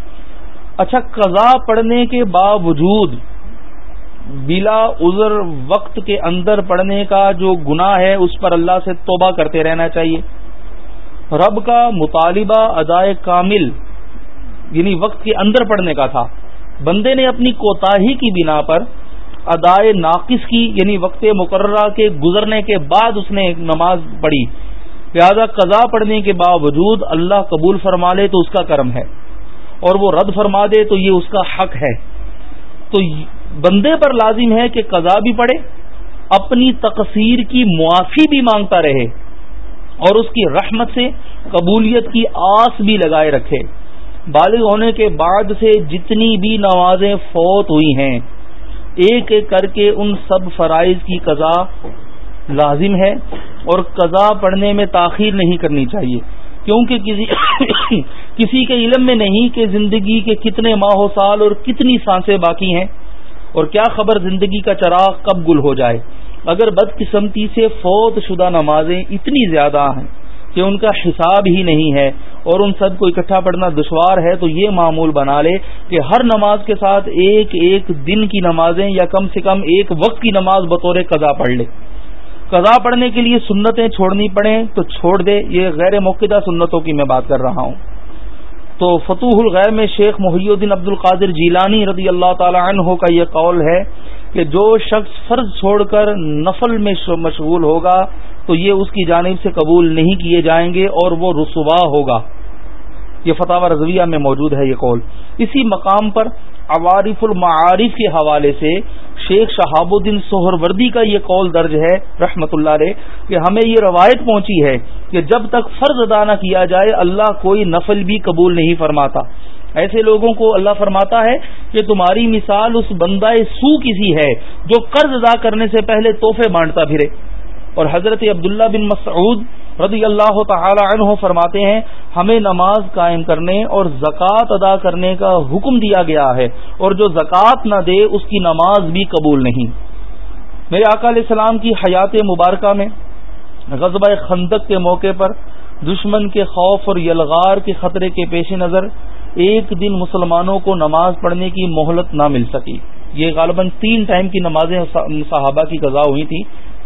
اچھا قضا پڑھنے کے باوجود بلا عذر وقت کے اندر پڑھنے کا جو گناہ ہے، اس پر اللہ سے توبہ کرتے رہنا چاہیے۔ رب کا مطالبہ ادائے کامل یعنی وقت کے اندر پڑھنے کا تھا۔ بندے نے اپنی کوتاہی کی بنا پر ادائے ناقص کی یعنی وقت مقررہ کے گزرنے کے بعد اس نے نماز پڑھی۔ لہذا قضا پڑھنے کے باوجود اللہ قبول فرما لے تو اس کا کرم ہے۔ اور وہ رد فرما دے تو یہ اس کا حق ہے۔ تو بندے پر لازم ہے کہ قضا بھی پڑھے، اپنی تقسیر کی معافی بھی مانگتا رہے، اور اس کی رحمت سے قبولیت کی آس بھی لگائے رکھے۔ بالغ ہونے کے بعد سے جتنی بھی نمازیں فوت ہوئی ہیں، ایک ایک کر کے ان سب فرائض کی قضا لازم ہے، اور قضا پڑھنے میں تاخیر نہیں کرنی چاہیے۔ کیونکہ کسی کسی کے علم میں نہیں کہ زندگی کے کتنے ماہ و سال اور کتنی سانسیں باقی ہیں اور کیا خبر زندگی کا چراغ کب گل ہو جائے۔ اگر بد قسمتی سے فوت شدہ نمازیں اتنی زیادہ ہیں کہ ان کا حساب ہی نہیں ہے اور ان سب کو اکٹھا پڑھنا دشوار ہے تو یہ معمول بنا لے کہ ہر نماز کے ساتھ ایک ایک دن کی نمازیں یا کم سے کم ایک وقت کی نماز بطور قضا پڑھ لے۔ قضا پڑھنے کے لیے سنتیں چھوڑنی پڑیں تو چھوڑ دے، یہ غیر موقع سنتوں کی میں بات کر رہا ہوں۔ تو فتوح الغیر میں شیخ محی الدین عبد القادر جیلانی رضی اللہ تعالی عنہ کا یہ قول ہے کہ جو شخص فرض چھوڑ کر نفل میں مشغول ہوگا تو یہ اس کی جانب سے قبول نہیں کیے جائیں گے اور وہ رسوا ہوگا۔ یہ فتح رضویہ میں موجود ہے یہ قول۔ اسی مقام پر عوارف المعارف کے حوالے سے شیخ شہاب الدین سہر وردی کا یہ قول درج ہے، رحمت اللہ علیہ، کہ ہمیں یہ روایت پہنچی ہے کہ جب تک فرض ادا نہ کیا جائے، اللہ کوئی نفل بھی قبول نہیں فرماتا۔ ایسے لوگوں کو اللہ فرماتا ہے کہ تمہاری مثال اس بندہ سو کسی ہے جو قرض ادا کرنے سے پہلے تحفے بانٹتا پھرے۔ اور حضرت عبداللہ بن مسعود رضی اللہ تعالی عنہ فرماتے ہیں، ہمیں نماز قائم کرنے اور زکوٰۃ ادا کرنے کا حکم دیا گیا ہے، اور جو زکوٰۃ نہ دے، اس کی نماز بھی قبول نہیں۔ میرے آقا علیہ السلام کی حیات مبارکہ میں غزبۂ خندق کے موقع پر، دشمن کے خوف اور یلغار کے خطرے کے پیش نظر ایک دن مسلمانوں کو نماز پڑھنے کی مہلت نہ مل سکی۔ یہ غالباً تین ٹائم کی نمازیں صحابہ کی قضا ہوئی تھی۔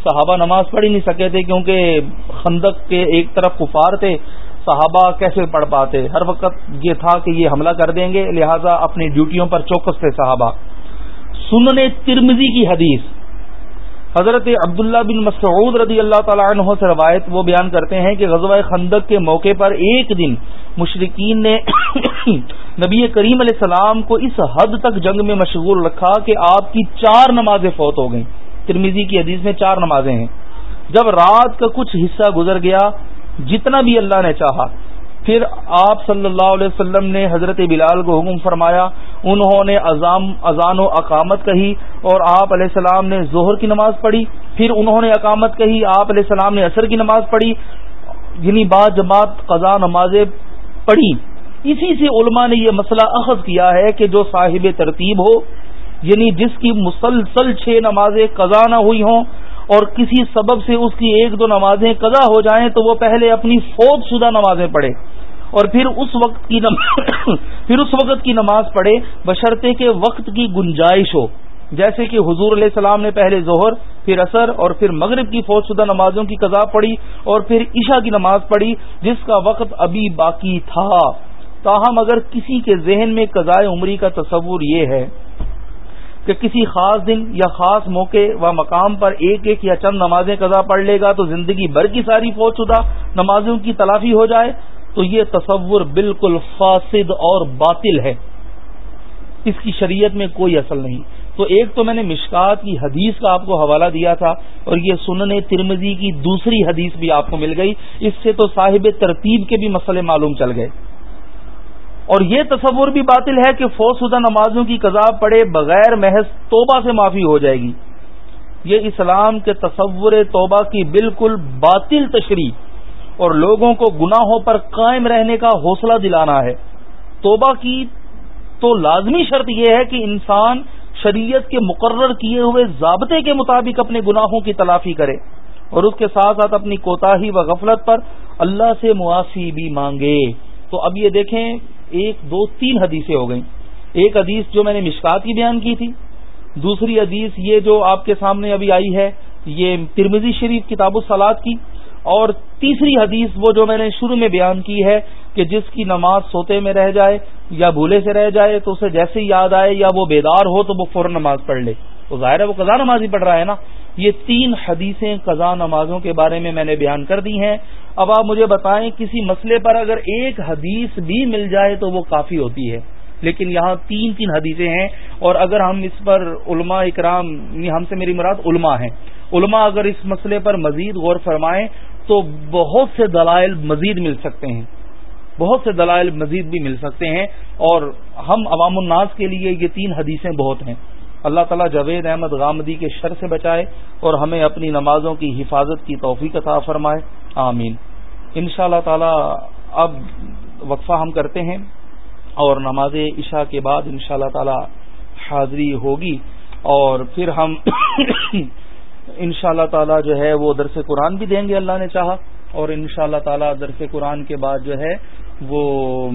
صحابہ نماز پڑھ ہی نہیں سکے تھے کیونکہ خندق کے ایک طرف کفار تھے، صحابہ کیسے پڑھ پاتے؟ ہر وقت یہ تھا کہ یہ حملہ کر دیں گے، لہذا اپنی ڈیوٹیوں پر چوکس تھے صحابہ۔ سننے ترمزی کی حدیث۔ حضرت عبداللہ بن مسعود رضی اللہ تعالیٰ عنہ سے روایت وہ بیان کرتے ہیں کہ غزوہ خندق کے موقع پر ایک دن مشرقین نے نبی کریم علیہ السلام کو اس حد تک جنگ میں مشغول رکھا کہ آپ کی چار نمازیں فوت ہو گئیں۔ ترمیزی کی حدیث میں چار نمازیں ہیں۔ جب رات کا کچھ حصہ گزر گیا، جتنا بھی اللہ نے چاہا، پھر آپ صلی اللہ علیہ وسلم نے حضرت بلال کو حکم فرمایا، انہوں نے اذان و اقامت کہی اور آپ علیہ السلام نے ظہر کی نماز پڑھی، پھر انہوں نے اقامت کہی، آپ علیہ السلام نے عصر کی نماز پڑھی یعنی بعد جماعت قضا نمازیں پڑھی۔ اسی سے علماء نے یہ مسئلہ اخذ کیا ہے کہ جو صاحب ترتیب ہو یعنی جس کی مسلسل چھ نمازیں قضا نہ ہوئی ہوں اور کسی سبب سے اس کی ایک دو نمازیں قضا ہو جائیں تو وہ پہلے اپنی فوج شدہ نمازیں پڑھے اور پھر اس وقت کی پھر اس وقت کی نماز پڑھے بشرطے کے وقت کی گنجائش ہو۔ جیسے کہ حضور علیہ السلام نے پہلے ظہر، پھر اثر اور پھر مغرب کی فوج شدہ نمازوں کی قضا پڑھی اور پھر عشاء کی نماز پڑھی جس کا وقت ابھی باقی تھا۔ تاہم اگر کسی کے ذہن میں قضاء عمری کا تصور یہ ہے کہ کسی خاص دن یا خاص موقع و مقام پر ایک ایک یا چند نمازیں قضا پڑھ لے گا تو زندگی بھر کی ساری فوج شدہ نمازوں کی تلافی ہو جائے، تو یہ تصور بالکل فاسد اور باطل ہے۔ اس کی شریعت میں کوئی اصل نہیں۔ تو ایک تو میں نے مشکات کی حدیث کا آپ کو حوالہ دیا تھا اور یہ سنن ترمزی کی دوسری حدیث بھی آپ کو مل گئی۔ اس سے تو صاحب ترتیب کے بھی مسئلے معلوم چل گئے۔ اور یہ تصور بھی باطل ہے کہ فوج شدہ نمازوں کی قضا پڑے بغیر محض توبہ سے معافی ہو جائے گی۔ یہ اسلام کے تصور توبہ کی بالکل باطل تشریح اور لوگوں کو گناہوں پر قائم رہنے کا حوصلہ دلانا ہے۔ توبہ کی تو لازمی شرط یہ ہے کہ انسان شریعت کے مقرر کیے ہوئے ضابطے کے مطابق اپنے گناہوں کی تلافی کرے اور اس کے ساتھ ساتھ اپنی کوتاہی و غفلت پر اللہ سے معافی بھی مانگے۔ تو اب یہ دیکھیں ایک دو تین حدیثیں ہو گئیں۔ ایک حدیث جو میں نے مشکات کی بیان کی تھی، دوسری حدیث یہ جو آپ کے سامنے ابھی آئی ہے، یہ ترمزی شریف کتاب السلاد کی۔ اور تیسری حدیث وہ جو میں نے شروع میں بیان کی ہے کہ جس کی نماز سوتے میں رہ جائے یا بھولے سے رہ جائے تو اسے جیسے یاد آئے یا وہ بیدار ہو تو وہ فوراً نماز پڑھ لے۔ تو ظاہر ہے وہ قضا نماز ہی پڑھ رہا ہے نا۔ یہ تین حدیثیں قضا نمازوں کے بارے میں میں نے بیان کر دی ہیں۔ اب آپ مجھے بتائیں کسی مسئلے پر اگر ایک حدیث بھی مل جائے تو وہ کافی ہوتی ہے۔ لیکن یہاں تین تین حدیثیں ہیں اور اگر ہم اس پر علماء اکرام یعنی ہم سے میری مراد علماء ہیں۔ علماء اگر اس مسئلے پر مزید غور فرمائیں تو بہت سے دلائل مزید مل سکتے ہیں۔ بہت سے دلائل مزید بھی مل سکتے ہیں اور ہم عوام الناس کے لیے یہ تین حدیثیں بہت ہیں۔ اللہ تعالیٰ جاوید احمد غامدی کے شر سے بچائے اور ہمیں اپنی نمازوں کی حفاظت کی توفیق عطا فرمائے۔ آمین۔ ان شاء اللہ تعالی اب وقفہ ہم کرتے ہیں اور نماز عشاء کے بعد ان شاء اللہ تعالی حاضری ہوگی اور پھر ہم ان شاء اللہ تعالی جو ہے وہ درس قرآن بھی دیں گے اللہ نے چاہا اور ان شاء اللہ تعالی درس قرآن کے بعد جو ہے وہ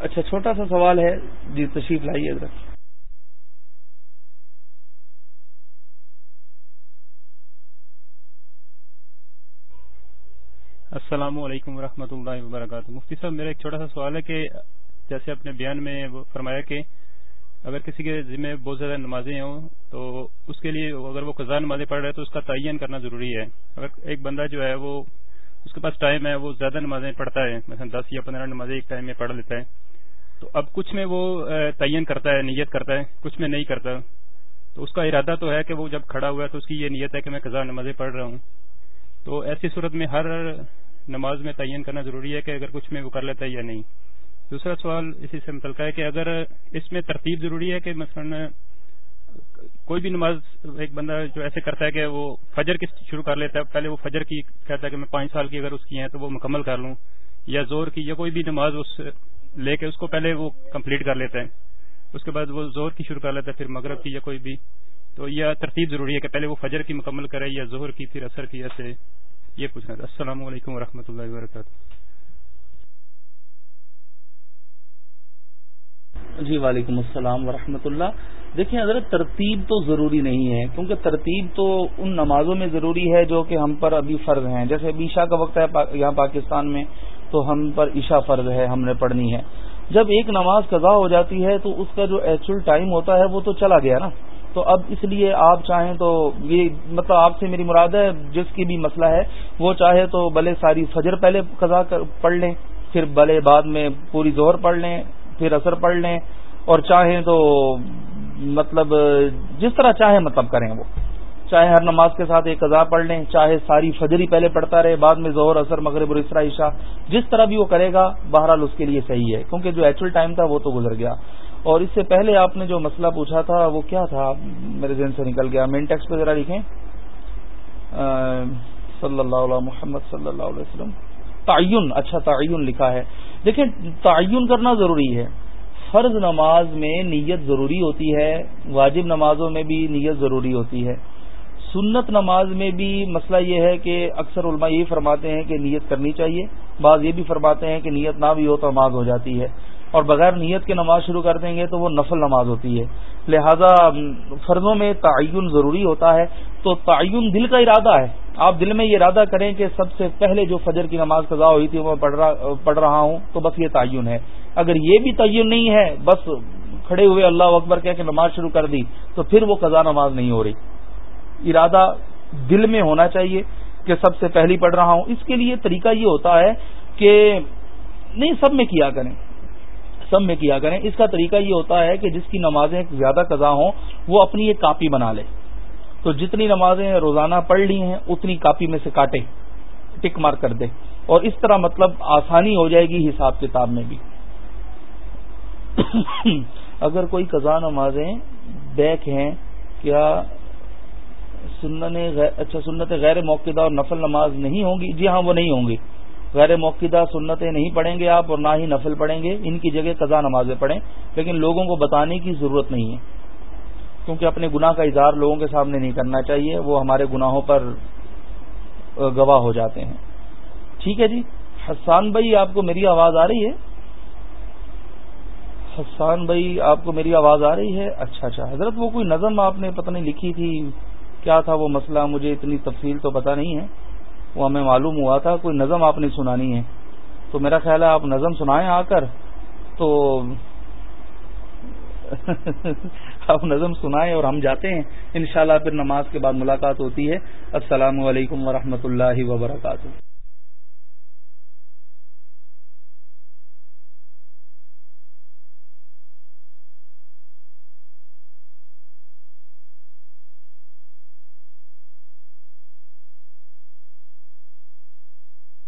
اچھا چھوٹا سا سوال ہے۔ جی تشریف لائیے ادھر۔ السلام علیکم ورحمۃ اللہ وبرکاتہ۔ مفتی صاحب، میرا ایک چھوٹا سا سوال ہے کہ جیسے اپنے بیان میں فرمایا کہ اگر کسی کے ذمہ بہت زیادہ نمازیں ہوں تو اس کے لیے اگر وہ قزا نمازیں پڑھ رہے تو اس کا تعین کرنا ضروری ہے۔ اگر ایک بندہ جو ہے وہ اس کے پاس ٹائم ہے، وہ زیادہ نمازیں پڑھتا ہے، مثلا دس یا پندرہ نمازیں ایک ٹائم میں پڑھ لیتا ہے، تو اب کچھ میں وہ تعین کرتا ہے، نیت کرتا ہے، کچھ میں نہیں کرتا۔ تو اس کا ارادہ تو ہے کہ وہ جب کھڑا ہوا ہے تو اس کی یہ نیت ہے کہ میں قزا نمازیں پڑھ رہا ہوں۔ تو ایسی صورت میں ہر نماز میں تعین کرنا ضروری ہے کہ اگر کچھ میں وہ کر لیتا ہے یا نہیں۔ دوسرا سوال اسی سے متعلقہ ہے کہ اگر اس میں ترتیب ضروری ہے کہ مثلا کوئی بھی نماز ایک بندہ جو ایسے کرتا ہے کہ وہ فجر کی شروع کر لیتا ہے، پہلے وہ فجر کی کہتا ہے کہ میں پانچ سال کی اگر اس کی ہیں تو وہ مکمل کر لوں، یا زور کی یا کوئی بھی نماز اس لے کے اس کو پہلے وہ کمپلیٹ کر لیتا ہے، اس کے بعد وہ زور کی شروع کر لیتا ہے، پھر مغرب کی یا کوئی بھی۔ تو یہ ترتیب ضروری ہے کہ پہلے وہ فجر کی مکمل کرے یا زہر کی، پھر اثر کی، ایسے یہ پوچھنا تھا۔ السلام علیکم و اللہ وبرکاتہ۔ جی وعلیکم السلام ورحمۃ اللہ۔ دیکھیں، حضرت، ترتیب تو ضروری نہیں ہے، کیونکہ ترتیب تو ان نمازوں میں ضروری ہے جو کہ ہم پر ابھی فرض ہیں۔ جیسے ابھی عشاء کا وقت ہے یہاں پاکستان میں، تو ہم پر عشاء فرض ہے، ہم نے پڑھنی ہے۔ جب ایک نماز قضا ہو جاتی ہے تو اس کا جو ایکچوئل ٹائم ہوتا ہے وہ تو چلا گیا نا۔ تو اب اس لیے آپ چاہیں تو یہ مطلب آپ سے میری مراد ہے، جس کی بھی مسئلہ ہے، وہ چاہے تو بھلے ساری فجر پہلے قضا پڑھ لیں، پھر بھلے بعد میں پوری زہر پڑھ لیں، پھر اثر پڑھ لیں، اور چاہیں تو مطلب جس طرح چاہیں مطلب کریں وہ۔ چاہے ہر نماز کے ساتھ ایک قضا پڑھ لیں، چاہے ساری فجری پہلے پڑھتا رہے، بعد میں زہر اثر مغرب اسرا عشاء، جس طرح بھی وہ کرے گا، بہرحال اس کے لیے صحیح ہے، کیونکہ جو ایکچوئل ٹائم تھا وہ تو گزر گیا۔ اور اس سے پہلے آپ نے جو مسئلہ پوچھا تھا، وہ کیا تھا؟ میرے ذہن سے نکل گیا۔ مین ٹیکس پہ ذرا لکھیں۔ صلی اللہ علیہ محمد صلی اللہ علیہ وسلم۔ تعین اچھا تعین لکھا ہے۔ دیکھیں، تعین کرنا ضروری ہے۔ فرض نماز میں نیت ضروری ہوتی ہے، واجب نمازوں میں بھی نیت ضروری ہوتی ہے۔ سنت نماز میں بھی مسئلہ یہ ہے کہ اکثر علماء یہ فرماتے ہیں کہ نیت کرنی چاہیے۔ بعض یہ بھی فرماتے ہیں کہ نیت نہ بھی ہو تو نماز ہو جاتی ہے۔ اور بغیر نیت کے نماز شروع کر دیں گے تو وہ نفل نماز ہوتی ہے۔ لہذا فرضوں میں تعین ضروری ہوتا ہے۔ تو تعین دل کا ارادہ ہے۔ آپ دل میں یہ ارادہ کریں کہ سب سے پہلے جو فجر کی نماز قضا ہوئی تھی وہ پڑھ رہا ہوں، تو بس یہ تعین ہے۔ اگر یہ بھی تعین نہیں ہے، بس کھڑے ہوئے اللہ اکبر کہہ کے نماز شروع کر دی، تو پھر وہ قضا نماز نہیں ہو رہی۔ ارادہ دل میں ہونا چاہیے کہ سب سے پہلی پڑھ رہا ہوں۔ اس کے لیے طریقہ یہ ہوتا ہے کہ نہیں، سب میں کیا کریں۔ سب میں کیا کریں۔ اس کا طریقہ یہ ہوتا ہے کہ جس کی نمازیں زیادہ قضا ہوں، وہ اپنی ایک کاپی بنا لے۔ تو جتنی نمازیں روزانہ پڑھ لی ہیں، اتنی کاپی میں سے کاٹے، ٹک مار کر دے۔ اور اس طرح مطلب آسانی ہو جائے گی حساب کتاب میں بھی۔ اگر کوئی قضا نمازیں بیک ہیں، کیا سنن اچھا سنت غیر موقع اور نفل نماز نہیں ہوں گی؟ جی ہاں وہ نہیں ہوں گی۔ غیر موقع سنتیں نہیں پڑھیں گے آپ اور نہ ہی نفل پڑھیں گے، ان کی جگہ قضا نمازیں پڑھیں، لیکن لوگوں کو بتانے کی ضرورت نہیں ہے۔ کیونکہ اپنے گناہ کا اظہار لوگوں کے سامنے نہیں کرنا چاہیے، وہ ہمارے گناہوں پر گواہ ہو جاتے ہیں۔ ٹھیک ہے جی؟ حسان بھائی، آپ کو میری آواز آ رہی ہے؟ حسان بھائی، آپ کو میری آواز آ رہی ہے؟ اچھا اچھا۔ حضرت، وہ کوئی نظم آپ نے پتہ نہیں لکھی تھی، کیا تھا وہ مسئلہ؟ مجھے اتنی تفصیل تو پتہ نہیں ہے۔ وہ ہمیں معلوم ہوا تھا، کوئی نظم آپ نے سنانی ہے۔ تو میرا خیال ہے آپ نظم سنائیں آ کر، تو آپ نظم سنائیں اور ہم جاتے ہیں۔ انشاءاللہ پھر نماز کے بعد ملاقات ہوتی ہے۔ السلام علیکم ورحمۃ اللہ وبرکاتہ۔